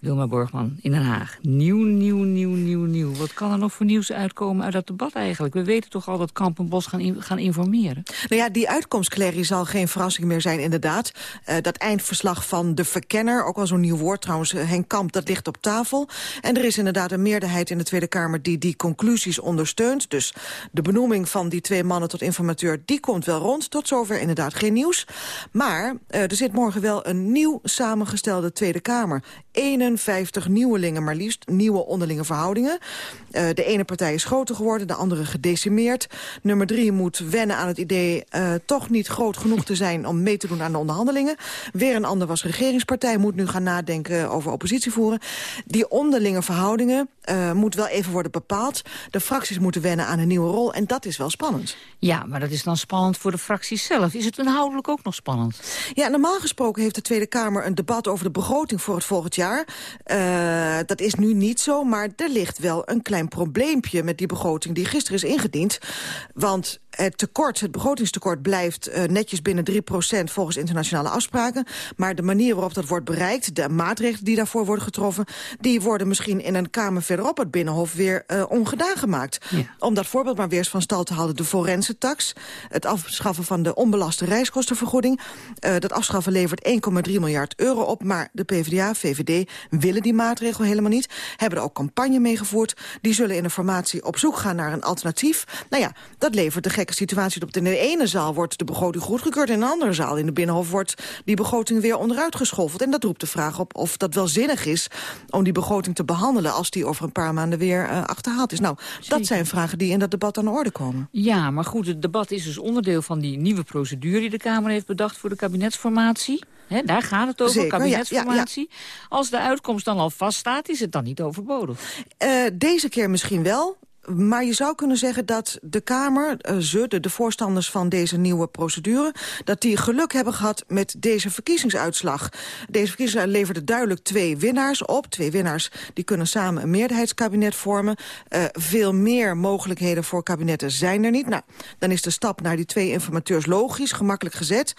Wilma Borgman in Den Haag. Nieuw, nieuw, nieuw, nieuw, nieuw. Wat kan er nog voor nieuws uitkomen uit dat debat eigenlijk? We weten toch al dat Kamp en Bos gaan, gaan informeren? Nou ja, die uitkomst, zal geen verrassing meer zijn, inderdaad. Eh, dat eindverslag van de verkenner, ook al zo'n nieuw woord trouwens, eh, Henk Kamp, dat ligt op tafel. En er is inderdaad een meerderheid in de Tweede Kamer die die conclusies ondersteunt. Dus de benoeming van die twee mannen tot informateur, die komt wel rond. Tot zover inderdaad geen nieuws. Maar eh, er zit morgen wel een nieuw samengestelde Tweede Kamer. 51 nieuwelingen maar liefst, nieuwe onderlinge verhoudingen. Eh, de ene partij is groter geworden, de andere gedecimeerd. Nummer drie moet wennen aan het idee eh, toch niet groot genoeg te zijn... om mee te doen aan de onderhandelingen. Weer een ander was regeringspartij, moet nu gaan nadenken over oppositie voeren. Die onderlinge verhoudingen eh, moet wel even worden bepaald. De fracties moeten wennen aan een nieuwe rol en dat is wel spannend. Ja, maar dat is dan spannend voor de fracties zelf. Is het inhoudelijk ook nog spannend? Ja, normaal gesproken heeft de Tweede Kamer een debat over de begroting voor het volgend jaar. Eh, dat is nu niet zo, maar er ligt wel een klein probleempje met die begroting die gisteren is ingediend. Want het tekort, het begrotingstekort blijft eh, netjes binnen 3% volgens internationale afspraken. Maar de manier waarop dat wordt bereikt, de maatregelen die daarvoor worden getroffen... die worden misschien in een kamer verderop het Binnenhof weer eh, ongedaan gemaakt. Om dat voorbeeld maar weer eens van stal te halen, de forense tax... het afschaffen van de onbelaste reiskostenvergoeding. Eh, dat afschaffen levert 1,3 miljard euro op, maar de PvdA, VVD willen die maatregel helemaal niet. Hebben er ook campagne mee gevoerd. Die zullen in de formatie op zoek gaan naar een alternatief. Nou ja, dat levert de gekke situatie op. In de ene zaal wordt de begroting goedgekeurd... en in de andere zaal in de Binnenhof wordt die begroting weer onderuit geschoffeld. En dat roept de vraag op of dat wel zinnig is om die begroting te behandelen... als die over een paar maanden weer eh, achterhaald is. Nou, dat zijn vragen die in dat debat aan de orde komen. Ja, maar goed, het debat is dus onderdeel van die nieuwe procedure... die de Kamer heeft bedacht voor de kabinetsformatie. Daar gaat het over, Zeker, ja, kabinetsformatie. Als de uitkomst dan al vaststaat, is het dan niet overbodig? Eh, deze keer misschien wel. Maar je zou kunnen zeggen dat de Kamer, uh, ze, de, de, voorstanders van deze nieuwe procedure... dat die geluk hebben gehad met deze verkiezingsuitslag. Deze verkiezingsuitslag leverde duidelijk twee winnaars op. Twee winnaars die kunnen samen een meerderheidskabinet vormen. Uh, veel meer mogelijkheden voor kabinetten zijn er niet. Nou, dan is de stap naar die twee informateurs logisch, gemakkelijk gezet.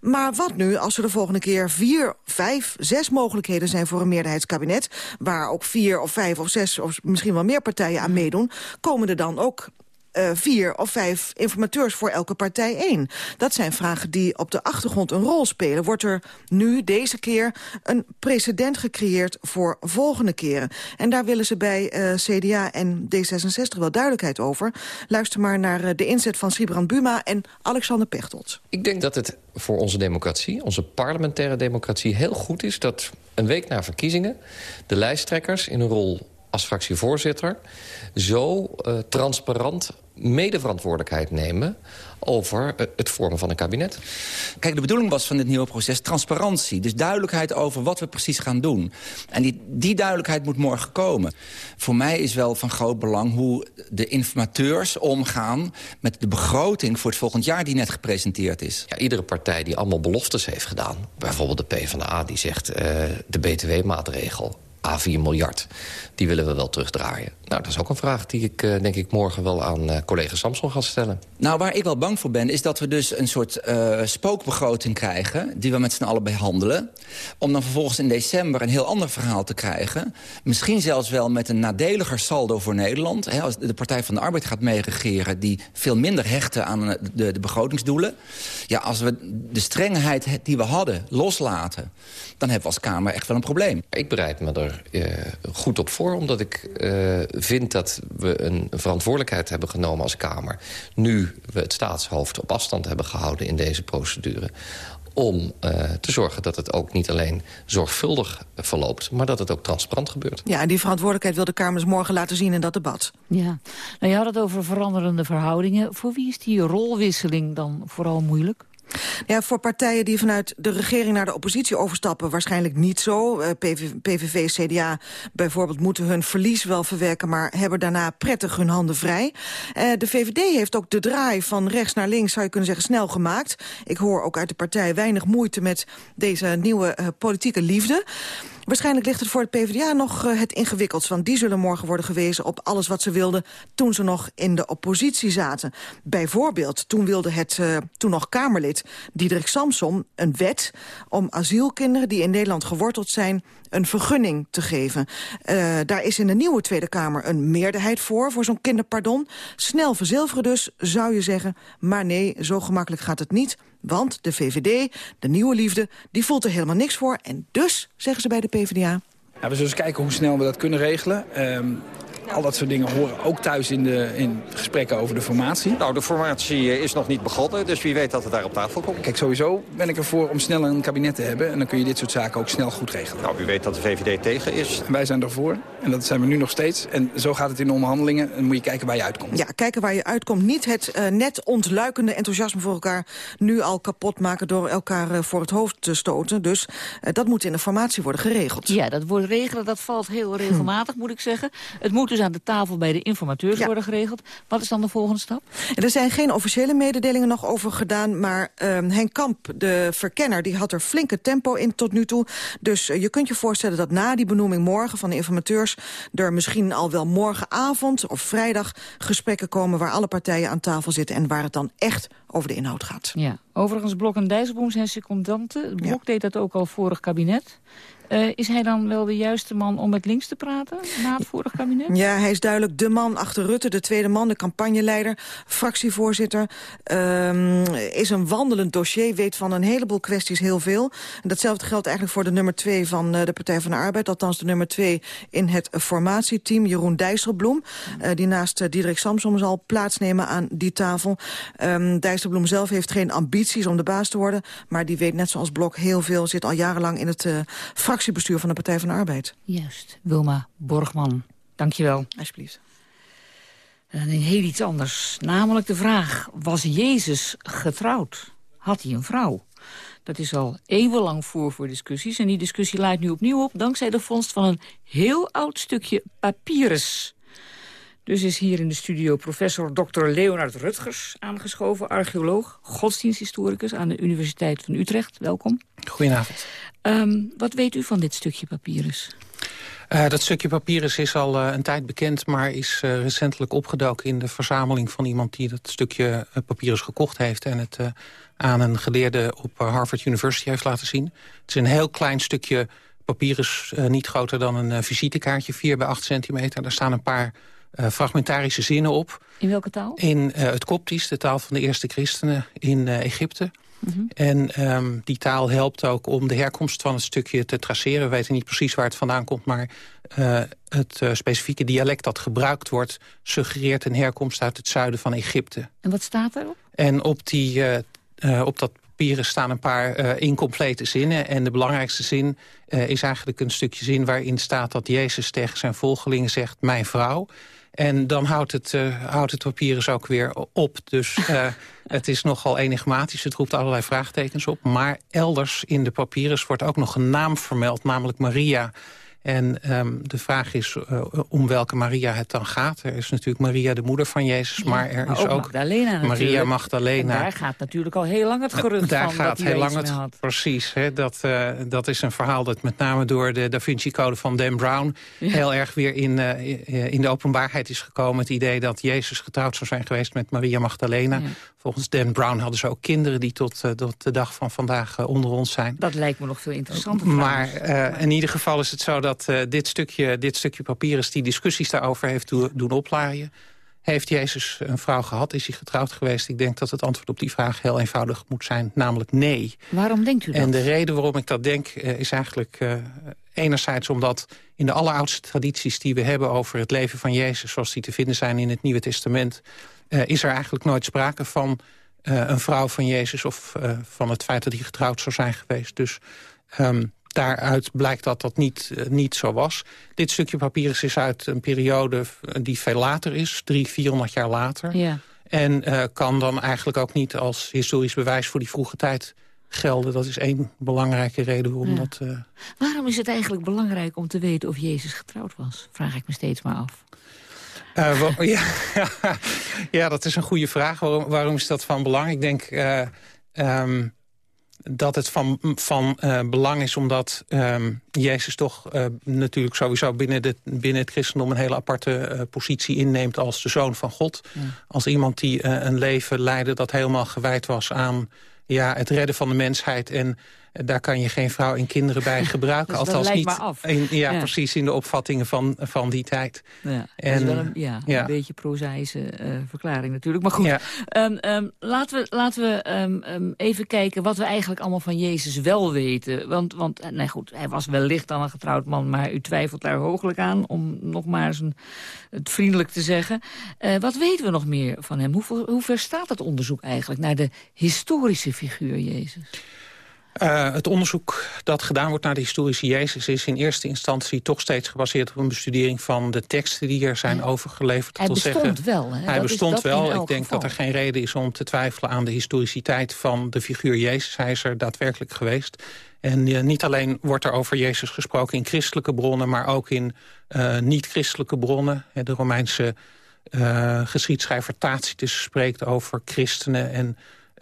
Maar wat nu als er de volgende keer vier, vijf, zes mogelijkheden zijn... voor een meerderheidskabinet, waar ook vier of vijf of zes... of misschien wel meer partijen aan meedoen komen er dan ook uh, vier of vijf informateurs voor elke partij één? Dat zijn vragen die op de achtergrond een rol spelen. Wordt er nu, deze keer, een precedent gecreëerd voor volgende keren? En daar willen ze bij uh, CDA en D66 wel duidelijkheid over. Luister maar naar uh, de inzet van Sibrand Buma en Alexander Pechtold. Ik denk dat het voor onze democratie, onze parlementaire democratie... heel goed is dat een week na verkiezingen de lijsttrekkers in een rol als fractievoorzitter zo uh, transparant medeverantwoordelijkheid nemen over uh, het vormen van een kabinet. Kijk, de bedoeling was van dit nieuwe proces transparantie. Dus duidelijkheid over wat we precies gaan doen. En die, die duidelijkheid moet morgen komen. Voor mij is wel van groot belang hoe de informateurs omgaan... met de begroting voor het volgend jaar die net gepresenteerd is. Ja, iedere partij die allemaal beloftes heeft gedaan... bijvoorbeeld de PvdA die zegt uh, de btw-maatregel A4 miljard. Die willen we wel terugdraaien. Nou, dat is ook een vraag die ik uh, denk ik morgen wel aan uh, collega Samson ga stellen. Nou, waar ik wel bang voor ben, is dat we dus een soort uh, spookbegroting krijgen... die we met z'n allen behandelen. Om dan vervolgens in december een heel ander verhaal te krijgen. Misschien zelfs wel met een nadeliger saldo voor Nederland. Als de Partij van de Arbeid gaat meeregeren... die veel minder hechten aan de, de begrotingsdoelen. Ja, als we de strengheid die we hadden loslaten... dan hebben we als Kamer echt wel een probleem. Ik bereid me er goed op voor, omdat ik vind dat we een verantwoordelijkheid hebben genomen als Kamer... nu we het staatshoofd op afstand hebben gehouden in deze procedure om uh, te zorgen dat het ook niet alleen zorgvuldig verloopt... maar dat het ook transparant gebeurt. Ja, en die verantwoordelijkheid wil de Kamers morgen laten zien in dat debat. Ja, nou, je had het over veranderende verhoudingen. Voor wie is die rolwisseling dan vooral moeilijk? Ja, voor partijen die vanuit de regering naar de oppositie overstappen... waarschijnlijk niet zo. Uh, PVV, CDA bijvoorbeeld moeten hun verlies wel verwerken... maar hebben daarna prettig hun handen vrij. Uh, de VVD heeft ook de draai van rechts naar links, zou je kunnen zeggen, snel gemaakt. Ik hoor ook uit de partij weinig moeite met deze nieuwe uh, politieke liefde. Waarschijnlijk ligt het voor de PvdA nog uh, het ingewikkeldst... want die zullen morgen worden gewezen op alles wat ze wilden... toen ze nog in de oppositie zaten. Bijvoorbeeld, toen wilde het uh, toen nog Kamerlid Diederik Samsom een wet... om asielkinderen die in Nederland geworteld zijn een vergunning te geven. Uh, daar is in de nieuwe Tweede Kamer een meerderheid voor, voor zo'n kinderpardon. Snel verzilveren dus, zou je zeggen. Maar nee, zo gemakkelijk gaat het niet. Want de VVD, de nieuwe liefde, die voelt er helemaal niks voor. En dus, zeggen ze bij de PvdA... We zullen eens kijken hoe snel we dat kunnen regelen. Um, al dat soort dingen horen ook thuis in de in gesprekken over de formatie. Nou, de formatie is nog niet begonnen, dus wie weet dat het daar op tafel komt. Kijk, sowieso ben ik ervoor om snel een kabinet te hebben. En dan kun je dit soort zaken ook snel goed regelen. Nou, wie weet dat de VVD tegen is. En wij zijn ervoor. En dat zijn we nu nog steeds. En zo gaat het in de onderhandelingen. Dan moet je kijken waar je uitkomt. Ja, kijken waar je uitkomt. Niet het uh, net ontluikende enthousiasme voor elkaar nu al kapot maken... door elkaar uh, voor het hoofd te stoten. Dus uh, dat moet in de formatie worden geregeld. Ja, dat wordt regelen. Dat valt heel regelmatig, hm. moet ik zeggen. Het moet dus aan de tafel bij de informateurs ja. worden geregeld. Wat is dan de volgende stap? Er zijn geen officiële mededelingen nog over gedaan... maar uh, Henk Kamp, de verkenner, die had er flinke tempo in tot nu toe. Dus uh, je kunt je voorstellen dat na die benoeming morgen van de informateurs... er misschien al wel morgenavond of vrijdag gesprekken komen... waar alle partijen aan tafel zitten en waar het dan echt over de inhoud gaat. Ja. Overigens, Blok en Dijsselbloem zijn secondanten. Blok ja. deed dat ook al vorig kabinet. Uh, is hij dan wel de juiste man om met links te praten na het vorige kabinet? Ja, hij is duidelijk de man achter Rutte, de tweede man, de campagneleider, fractievoorzitter. Um, is een wandelend dossier, weet van een heleboel kwesties heel veel. En datzelfde geldt eigenlijk voor de nummer twee van uh, de Partij van de Arbeid. Althans de nummer twee in het formatieteam, Jeroen Dijsselbloem. Uh, die naast Diederik Samsom zal plaatsnemen aan die tafel. Um, Dijsselbloem zelf heeft geen ambities om de baas te worden. Maar die weet net zoals Blok heel veel, zit al jarenlang in het uh, fractiebestuur van de Partij van de Arbeid. Juist. Wilma Borgman, dankjewel. Alsjeblieft. En heel iets anders. Namelijk de vraag, was Jezus getrouwd? Had hij een vrouw? Dat is al eeuwenlang voor voor discussies. En die discussie leidt nu opnieuw op... dankzij de vondst van een heel oud stukje papyrus. Dus is hier in de studio professor Dr. Leonard Rutgers aangeschoven... archeoloog, godsdiensthistoricus aan de Universiteit van Utrecht. Welkom. Goedenavond. Um, wat weet u van dit stukje papyrus? Uh, dat stukje papyrus is al uh, een tijd bekend... maar is uh, recentelijk opgedoken in de verzameling van iemand... die dat stukje papyrus gekocht heeft... en het aan een geleerde op Harvard University heeft laten zien. Het is een heel klein stukje papyrus, niet groter dan een visitekaartje... 4 bij 8 centimeter. Daar staan een paar fragmentarische zinnen op. In welke taal? In het Koptisch, de taal van de eerste christenen in Egypte... Mhm. En um, die taal helpt ook om de herkomst van het stukje te traceren. We weten niet precies waar het vandaan komt, maar het specifieke dialect dat gebruikt wordt... suggereert een herkomst uit het zuiden van Egypte. En wat staat erop? En op, die, op dat papieren staan een paar incomplete zinnen. En de belangrijkste zin is eigenlijk een stukje zin waarin staat... dat Jezus tegen zijn volgelingen zegt, mijn vrouw... En dan houdt het, uh, houdt het papyrus ook weer op. Dus uh, [LAUGHS] het is nogal enigmatisch. Het roept allerlei vraagtekens op. Maar elders in de papyrus wordt ook nog een naam vermeld, namelijk Maria. En um, de vraag is uh, om welke Maria het dan gaat. Er is natuurlijk Maria, de moeder van Jezus, maar er is ook, Magdalena Maria Magdalena. En daar gaat natuurlijk al heel lang het gerucht daar van gaat dat heel lang het had. Precies, hè, dat, uh, dat is een verhaal dat met name door de Da Vinci-code van Dan Brown... Ja. heel erg weer in, uh, in de openbaarheid is gekomen. Het idee dat Jezus getrouwd zou zijn geweest met Maria Magdalena. Ja. Volgens Dan Brown hadden ze ook kinderen die tot, tot de dag van vandaag onder ons zijn. Dat lijkt me nog veel interessanter. Maar uh, in ieder geval is het zo dat dit, stukje, dit stukje papier is die discussies daarover heeft do doen oplaaien. Heeft Jezus een vrouw gehad? Is hij getrouwd geweest? Ik denk dat het antwoord op die vraag heel eenvoudig moet zijn, namelijk nee. Waarom denkt u dat? En de reden waarom ik dat denk is eigenlijk enerzijds omdat in de alleroudste tradities die we hebben over het leven van Jezus... zoals die te vinden zijn in het Nieuwe Testament... Is er eigenlijk nooit sprake van een vrouw van Jezus... of van het feit dat hij getrouwd zou zijn geweest. Dus um, daaruit blijkt dat dat niet, niet zo was. Dit stukje papier is uit een periode die veel later is. Drie, vierhonderd jaar later. Ja. En kan dan eigenlijk ook niet als historisch bewijs voor die vroege tijd gelden. Dat is één belangrijke reden waarom ja. dat... Uh... Waarom is het eigenlijk belangrijk om te weten of Jezus getrouwd was? Vraag ik me steeds maar af. Uh, [LAUGHS] ja, [LAUGHS] ja, dat is een goede vraag. Waarom, waarom is dat van belang? Ik denk um, dat het van, van uh, belang is omdat um, Jezus toch natuurlijk sowieso binnen, de, binnen het christendom... een hele aparte positie inneemt als de zoon van God. Ja. Als iemand die een leven leidde dat helemaal gewijd was aan ja, het redden van de mensheid. En daar kan je geen vrouw en kinderen bij [LAUGHS] gebruiken. dus Althans niet af. In, ja, ja, precies in de opvattingen van, van die tijd. Ja, en, dat is wel een, ja, ja. een beetje prozaïsche uh, verklaring natuurlijk. Maar goed, ja. um, um, laten we, laten we um, even kijken wat we eigenlijk allemaal van Jezus wel weten. Want, want nee goed, hij was wellicht dan een getrouwd man... maar u twijfelt daar hooglijk aan, om nog maar eens een, het vriendelijk te zeggen. Uh, wat weten we nog meer van hem? Hoe, hoe ver staat het onderzoek eigenlijk naar de historische figuur Jezus? Uh, het onderzoek dat gedaan wordt naar de historische Jezus... is in eerste instantie toch steeds gebaseerd op een bestudering van de teksten die er zijn ja. overgeleverd. Hij bestond zeggen, wel. Hè? Hij dat bestond wel. Ik denk geval. dat er geen reden is om te twijfelen aan de historiciteit van de figuur Jezus. Hij is er daadwerkelijk geweest. En uh, niet alleen wordt er over Jezus gesproken in christelijke bronnen... maar ook in uh, niet-christelijke bronnen. De Romeinse geschiedschrijver Tacitus spreekt over christenen... en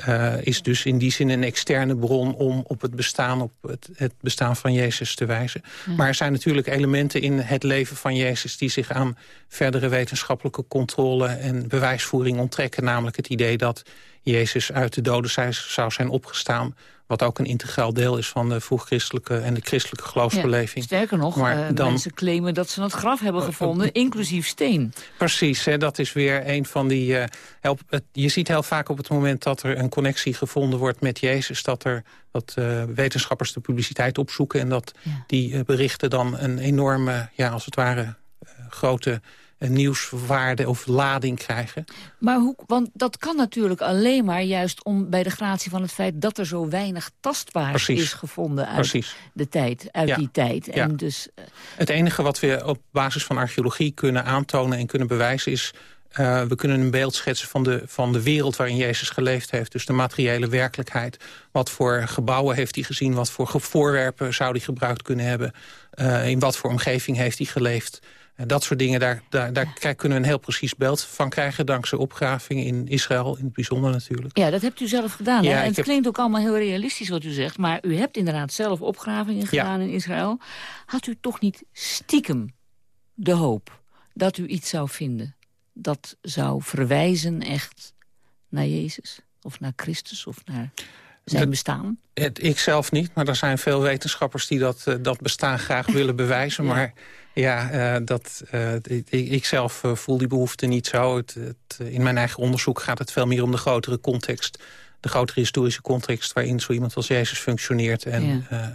uh, is dus in die zin een externe bron om op het bestaan, op het, het bestaan van Jezus te wijzen. Ja. Maar er zijn natuurlijk elementen in het leven van Jezus die zich aan verdere wetenschappelijke controle en bewijsvoering onttrekken. Namelijk het idee dat Jezus uit de doden zou zijn opgestaan wat ook een integraal deel is van de vroeg-christelijke en de christelijke geloofsbeleving. Ja, sterker nog, maar dan, mensen claimen dat ze het graf hebben gevonden, uh, inclusief steen. Precies, hè, dat is weer een van die... Help, je ziet heel vaak op het moment dat er een connectie gevonden wordt met Jezus... dat er dat wetenschappers de publiciteit opzoeken... en dat ja. die berichten dan een enorme, ja, als het ware, grote een nieuwswaarde of lading krijgen. Maar hoe, want dat kan natuurlijk alleen maar juist om bij de gratie van het feit dat er zo weinig tastbaar Precies. is gevonden uit Precies. de tijd, uit ja. die tijd. En ja. dus, uh... Het enige wat we op basis van archeologie kunnen aantonen en kunnen bewijzen is Uh, we kunnen een beeld schetsen van de, van de wereld waarin Jezus geleefd heeft. Dus de materiële werkelijkheid. Wat voor gebouwen heeft hij gezien? Wat voor voorwerpen zou hij gebruikt kunnen hebben? Uh, in wat voor omgeving heeft hij geleefd? En dat soort dingen, daar, daar, daar kunnen we een heel precies beeld van krijgen... dankzij opgravingen in Israël, in het bijzonder natuurlijk. Ja, dat hebt u zelf gedaan. Ja, en het klinkt ook allemaal heel realistisch wat u zegt... maar u hebt inderdaad zelf opgravingen gedaan in Israël. Had u toch niet stiekem de hoop dat u iets zou vinden... dat zou verwijzen echt naar Jezus of naar Christus of naar zijn bestaan? Het, ik zelf niet, maar er zijn veel wetenschappers die dat, uh, dat bestaan graag willen bewijzen. Maar ja, uh, dat, uh, ik, zelf voel die behoefte niet zo. Het, in mijn eigen onderzoek gaat het veel meer om de grotere context de grotere historische context... waarin zo iemand als Jezus functioneert. En, ja.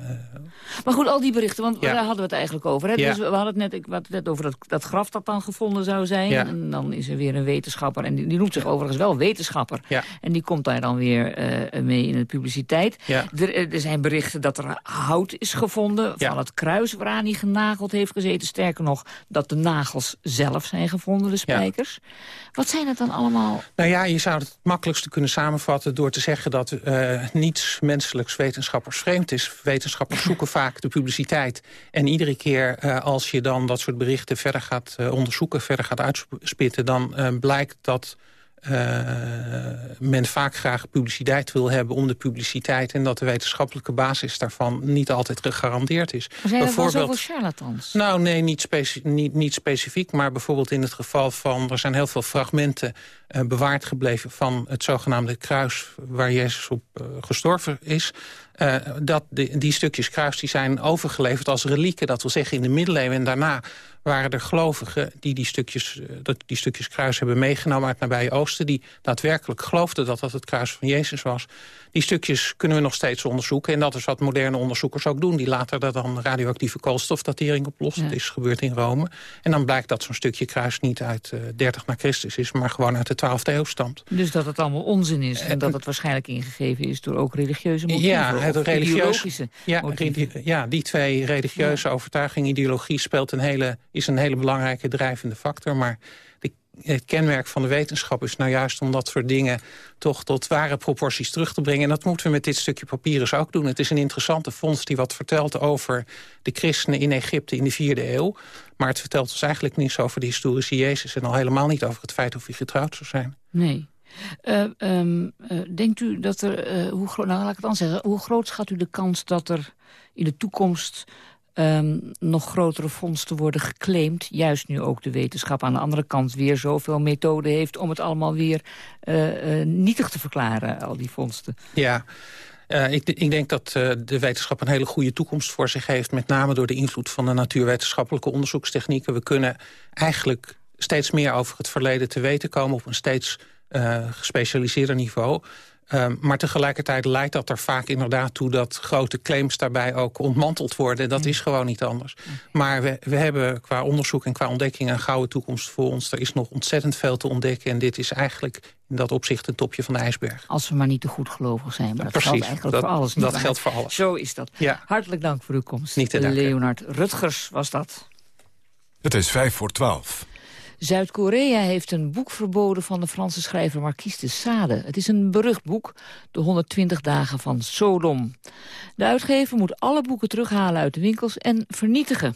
maar goed, al die berichten, want daar hadden we het eigenlijk over. Hè? Dus we hadden het net, ik had het net over dat, dat graf dat dan gevonden zou zijn. En dan is er weer een wetenschapper. En die, die noemt zich overigens wel wetenschapper. En die komt daar dan weer uh, mee in de publiciteit. Er, er, zijn berichten dat er hout is gevonden van het kruis waaraan hij genageld heeft gezeten. Sterker nog, dat de nagels zelf zijn gevonden, de spijkers. Wat zijn het dan allemaal? Nou ja, je zou het makkelijkste kunnen samenvatten... door te zeggen dat uh, niets menselijks wetenschappers vreemd is. Wetenschappers zoeken [LAUGHS] vaak de publiciteit. En iedere keer uh, als je dan dat soort berichten verder gaat uh, onderzoeken... verder gaat uitspitten, dan blijkt dat men vaak graag publiciteit wil hebben om de publiciteit... en dat de wetenschappelijke basis daarvan niet altijd gegarandeerd is. Maar zijn er wel zoveel charlatans? Nou, nee, niet, speci niet, niet, specifiek. Maar bijvoorbeeld in het geval van... er zijn heel veel fragmenten uh, bewaard gebleven van het zogenaamde kruis... waar Jezus op uh, gestorven is... Uh, dat die, stukjes kruis die zijn overgeleverd als relieken. Dat wil zeggen in de middeleeuwen en daarna waren er gelovigen die die stukjes, dat die stukjes kruis hebben meegenomen uit het nabije oosten. Die daadwerkelijk geloofden dat dat het kruis van Jezus was. Die stukjes kunnen we nog steeds onderzoeken. En dat is wat moderne onderzoekers ook doen. Die laten er dan radioactieve koolstofdatering op los. Ja. Dat is gebeurd in Rome. En dan blijkt dat zo'n stukje kruis niet uit uh, 30 na Christus is... maar gewoon uit de 12e eeuw stamt. Dus dat het allemaal onzin is. En dat het waarschijnlijk ingegeven is door ook religieuze motieven. Ja, het religieuze, ja, ja, die twee religieuze ja. overtuigingen, ideologie... speelt een hele, is een hele belangrijke drijvende factor. Maar het kenmerk van de wetenschap is nou juist om dat soort dingen toch tot ware proporties terug te brengen. En dat moeten we met dit stukje papier dus ook doen. Het is een interessante vondst die wat vertelt over de christenen in Egypte in de vierde eeuw. Maar het vertelt ons eigenlijk niets over de historische Jezus... en al helemaal niet over het feit of hij getrouwd zou zijn. Nee. Uh, um, uh, denkt u dat er, uh, hoe, nou, laat ik het dan zeggen, hoe groot schat u de kans dat er in de toekomst um, nog grotere vondsten worden geclaimd. Juist nu ook de wetenschap aan de andere kant weer zoveel methode heeft... om het allemaal weer uh, uh, nietig te verklaren, al die vondsten. Ja, uh, ik, ik, denk dat de wetenschap een hele goede toekomst voor zich heeft. Met name door de invloed van de natuurwetenschappelijke onderzoekstechnieken. We kunnen eigenlijk steeds meer over het verleden te weten komen... op een steeds gespecialiseerder niveau. Um, maar tegelijkertijd leidt dat er vaak inderdaad toe... dat grote claims daarbij ook ontmanteld worden. Dat is gewoon niet anders. Maar we, we hebben qua onderzoek en qua ontdekking... een gouden toekomst voor ons. Er is nog ontzettend veel te ontdekken. En dit is eigenlijk in dat opzicht een topje van de ijsberg. Als we maar niet te goed gelovig zijn. Maar dat Precies, geldt eigenlijk dat, voor alles. dat geldt voor alles. Zo is dat. Ja. Hartelijk dank voor uw komst. Niet te danken. Leonard Rutgers was dat. Het is vijf voor twaalf. Zuid-Korea heeft een boek verboden van de Franse schrijver Marquise de Sade. Het is een berucht boek, De 120 dagen van Sodom. De uitgever moet alle boeken terughalen uit de winkels en vernietigen.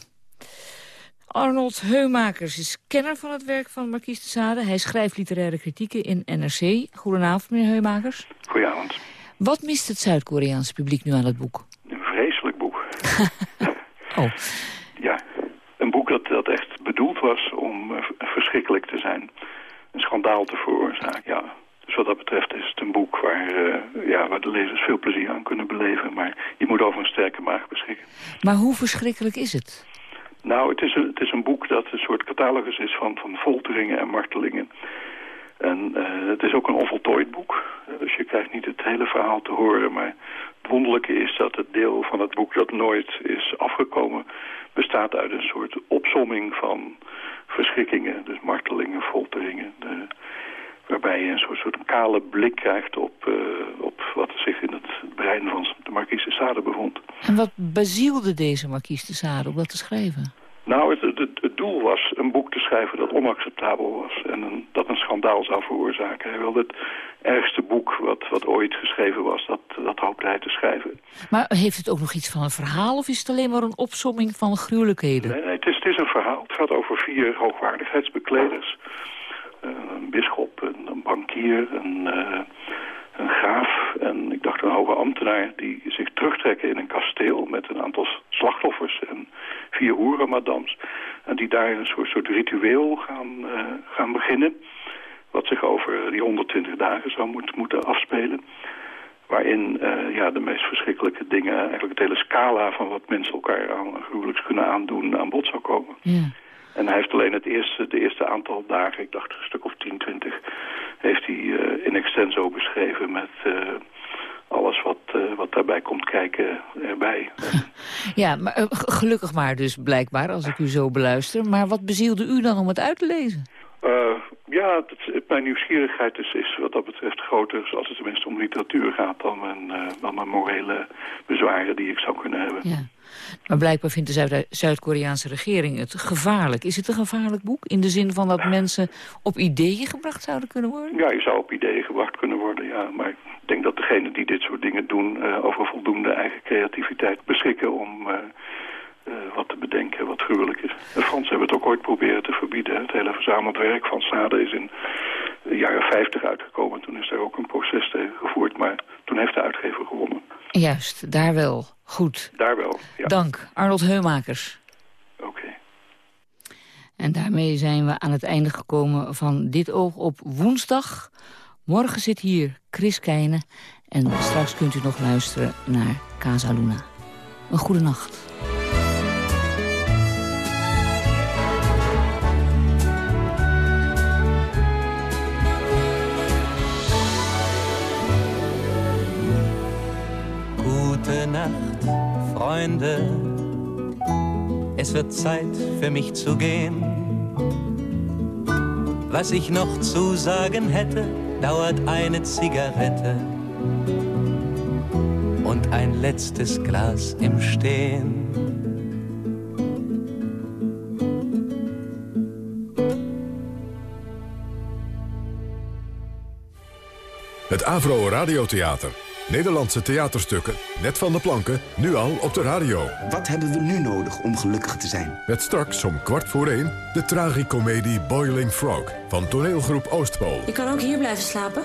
Arnold Heumakers is kenner van het werk van Marquise de Sade. Hij schrijft literaire kritieken in NRC. Goedenavond, meneer Heumakers. Goedenavond. Wat mist het Zuid-Koreaanse publiek nu aan het boek? Een vreselijk boek. [LAUGHS] [LAUGHS] oh. Ja, een boek dat, dat echt bedoeld was om uh, verschrikkelijk te zijn. Een schandaal te veroorzaken, ja. Dus wat dat betreft is het een boek waar, uh, ja, waar de lezers veel plezier aan kunnen beleven. Maar je moet over een sterke maag beschikken. Maar hoe verschrikkelijk is het? Nou, het is een, het is een boek dat een soort catalogus is van, van folteringen en martelingen. En uh, het is ook een onvoltooid boek. Dus je krijgt niet het hele verhaal te horen. Maar het wonderlijke is dat het deel van het boek dat nooit is afgekomen... bestaat uit een soort opsomming van verschrikkingen. Dus martelingen, folteringen. Waarbij je een soort, soort kale blik krijgt op, uh, op wat zich in het brein van de Marquise de Sade bevond. En wat bezielde deze Marquise de Sade om dat te schrijven? Nou, het, het, het, doel was schrijven dat onacceptabel was. En een, dat een schandaal zou veroorzaken. Hij wilde het ergste boek wat, wat ooit geschreven was, dat, dat hoopte hij te schrijven. Maar heeft het ook nog iets van een verhaal of is het alleen maar een opsomming van gruwelijkheden? Nee, nee het, is, het is een verhaal. Het gaat over vier hoogwaardigheidsbekleders. Uh, een bischop, een, een bankier, een, uh, een graaf en ik dacht een hoge ambtenaar... die zich terugtrekken in een kasteel met een aantal slachtoffers en vier hoerenmadams. En die daar een soort, soort ritueel gaan, uh, gaan beginnen... wat zich over die 120 dagen zou moet, moeten afspelen waarin uh, ja, de meest verschrikkelijke dingen, eigenlijk het hele scala van wat mensen elkaar aan gruwelijks kunnen aandoen, aan bod zou komen. Ja. En hij heeft alleen het eerste, de eerste aantal dagen, ik dacht een stuk of 10, 20, heeft hij uh, in extenso beschreven met alles wat, wat daarbij komt kijken erbij. [LAUGHS] Ja, maar gelukkig maar dus blijkbaar, als ik u zo beluister. Maar wat bezielde u dan om het uit te lezen? Uh, ja, het, mijn nieuwsgierigheid is, is wat dat betreft groter, als het tenminste om literatuur gaat, dan mijn, dan mijn morele bezwaren die ik zou kunnen hebben. Ja. Maar blijkbaar vindt de Zuid-Koreaanse regering het gevaarlijk. Is het een gevaarlijk boek? In de zin van dat mensen op ideeën gebracht zouden kunnen worden? Ja, je zou op ideeën gebracht kunnen worden, ja. Maar ik denk dat degenen die dit soort dingen doen... Uh, over voldoende eigen creativiteit beschikken om... Uh, wat te bedenken, wat gruwelijk is. De Fransen hebben het ook ooit proberen te verbieden. Het hele verzameld werk van Sade is in de jaren 50 uitgekomen. Toen is er ook een proces tegen gevoerd, maar toen heeft de uitgever gewonnen. Juist, daar wel. Goed. Daar wel, ja. Dank, Arnold Heumakers. Oké. Okay. En daarmee zijn we aan het einde gekomen van Dit Oog op woensdag. Morgen zit hier Chris Keijnen. En straks kunt u nog luisteren naar Casa Luna. Een goede nacht. Gute Nacht, Freunde. Es wird Zeit für mich zu gehen. Was ich noch zu sagen hätte, dauert eine Zigarette und ein letztes Glas im Stehen. Het Avro Radiotheater. Nederlandse theaterstukken, net van de planken, nu al op de radio. Wat hebben we nu nodig om gelukkig te zijn? Met straks om kwart voor één de tragicomedie Boiling Frog van toneelgroep Oostpool. Je kan ook hier blijven slapen,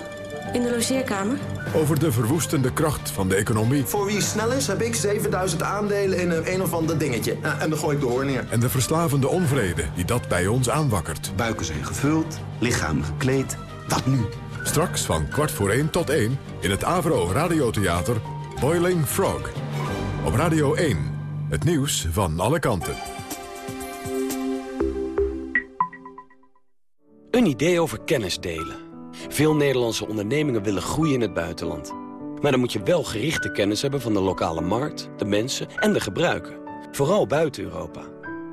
in de logeerkamer. Over de verwoestende kracht van de economie. Voor wie snel is, heb ik 7000 aandelen in een, een of ander dingetje. en dan gooi ik de hoor neer. En de verslavende onvrede die dat bij ons aanwakkert. Buiken zijn gevuld, lichamen gekleed. Wat nu? Straks van kwart voor één tot één in het Avro Radiotheater Boiling Frog. Op Radio 1, het nieuws van alle kanten. Een idee over kennis delen. Veel Nederlandse ondernemingen willen groeien in het buitenland. Maar dan moet je wel gerichte kennis hebben van de lokale markt, de mensen en de gebruiken. Vooral buiten Europa.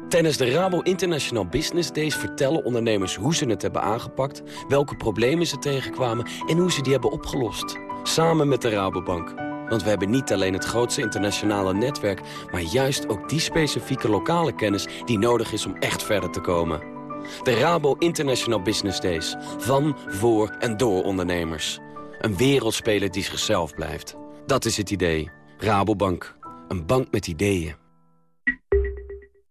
Tijdens de Rabo International Business Days vertellen ondernemers hoe ze het hebben aangepakt, welke problemen ze tegenkwamen en hoe ze die hebben opgelost. Samen met de Rabobank. Want we hebben niet alleen het grootste internationale netwerk, maar juist ook die specifieke lokale kennis die nodig is om echt verder te komen. De Rabo International Business Days. Van, voor en door ondernemers. Een wereldspeler die zichzelf blijft. Dat is het idee. Rabobank. Een bank met ideeën.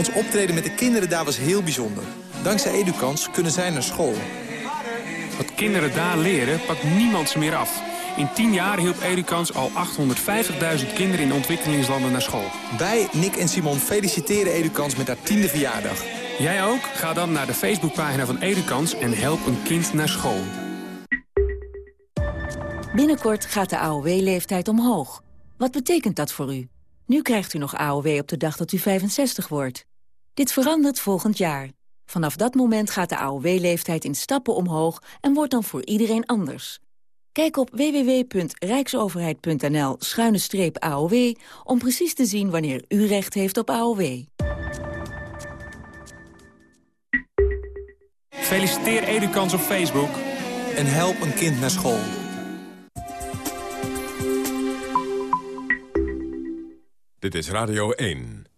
Ons optreden met de kinderen daar was heel bijzonder. Dankzij Edukans kunnen zij naar school. Wat kinderen daar leren, pakt niemand ze meer af. In 10 jaar hielp Edukans al 850.000 kinderen in ontwikkelingslanden naar school. Wij, Nick en Simon, feliciteren Edukans met haar tiende verjaardag. Jij ook? Ga dan naar de Facebookpagina van Edukans en help een kind naar school. Binnenkort gaat de AOW-leeftijd omhoog. Wat betekent dat voor u? Nu krijgt u nog AOW op de dag dat u 65 wordt. Dit verandert volgend jaar. Vanaf dat moment gaat de AOW-leeftijd in stappen omhoog en wordt dan voor iedereen anders. Kijk op www.rijksoverheid.nl-aow om precies te zien wanneer u recht heeft op AOW. Feliciteer Edukans op Facebook. En help een kind naar school. Dit is Radio 1.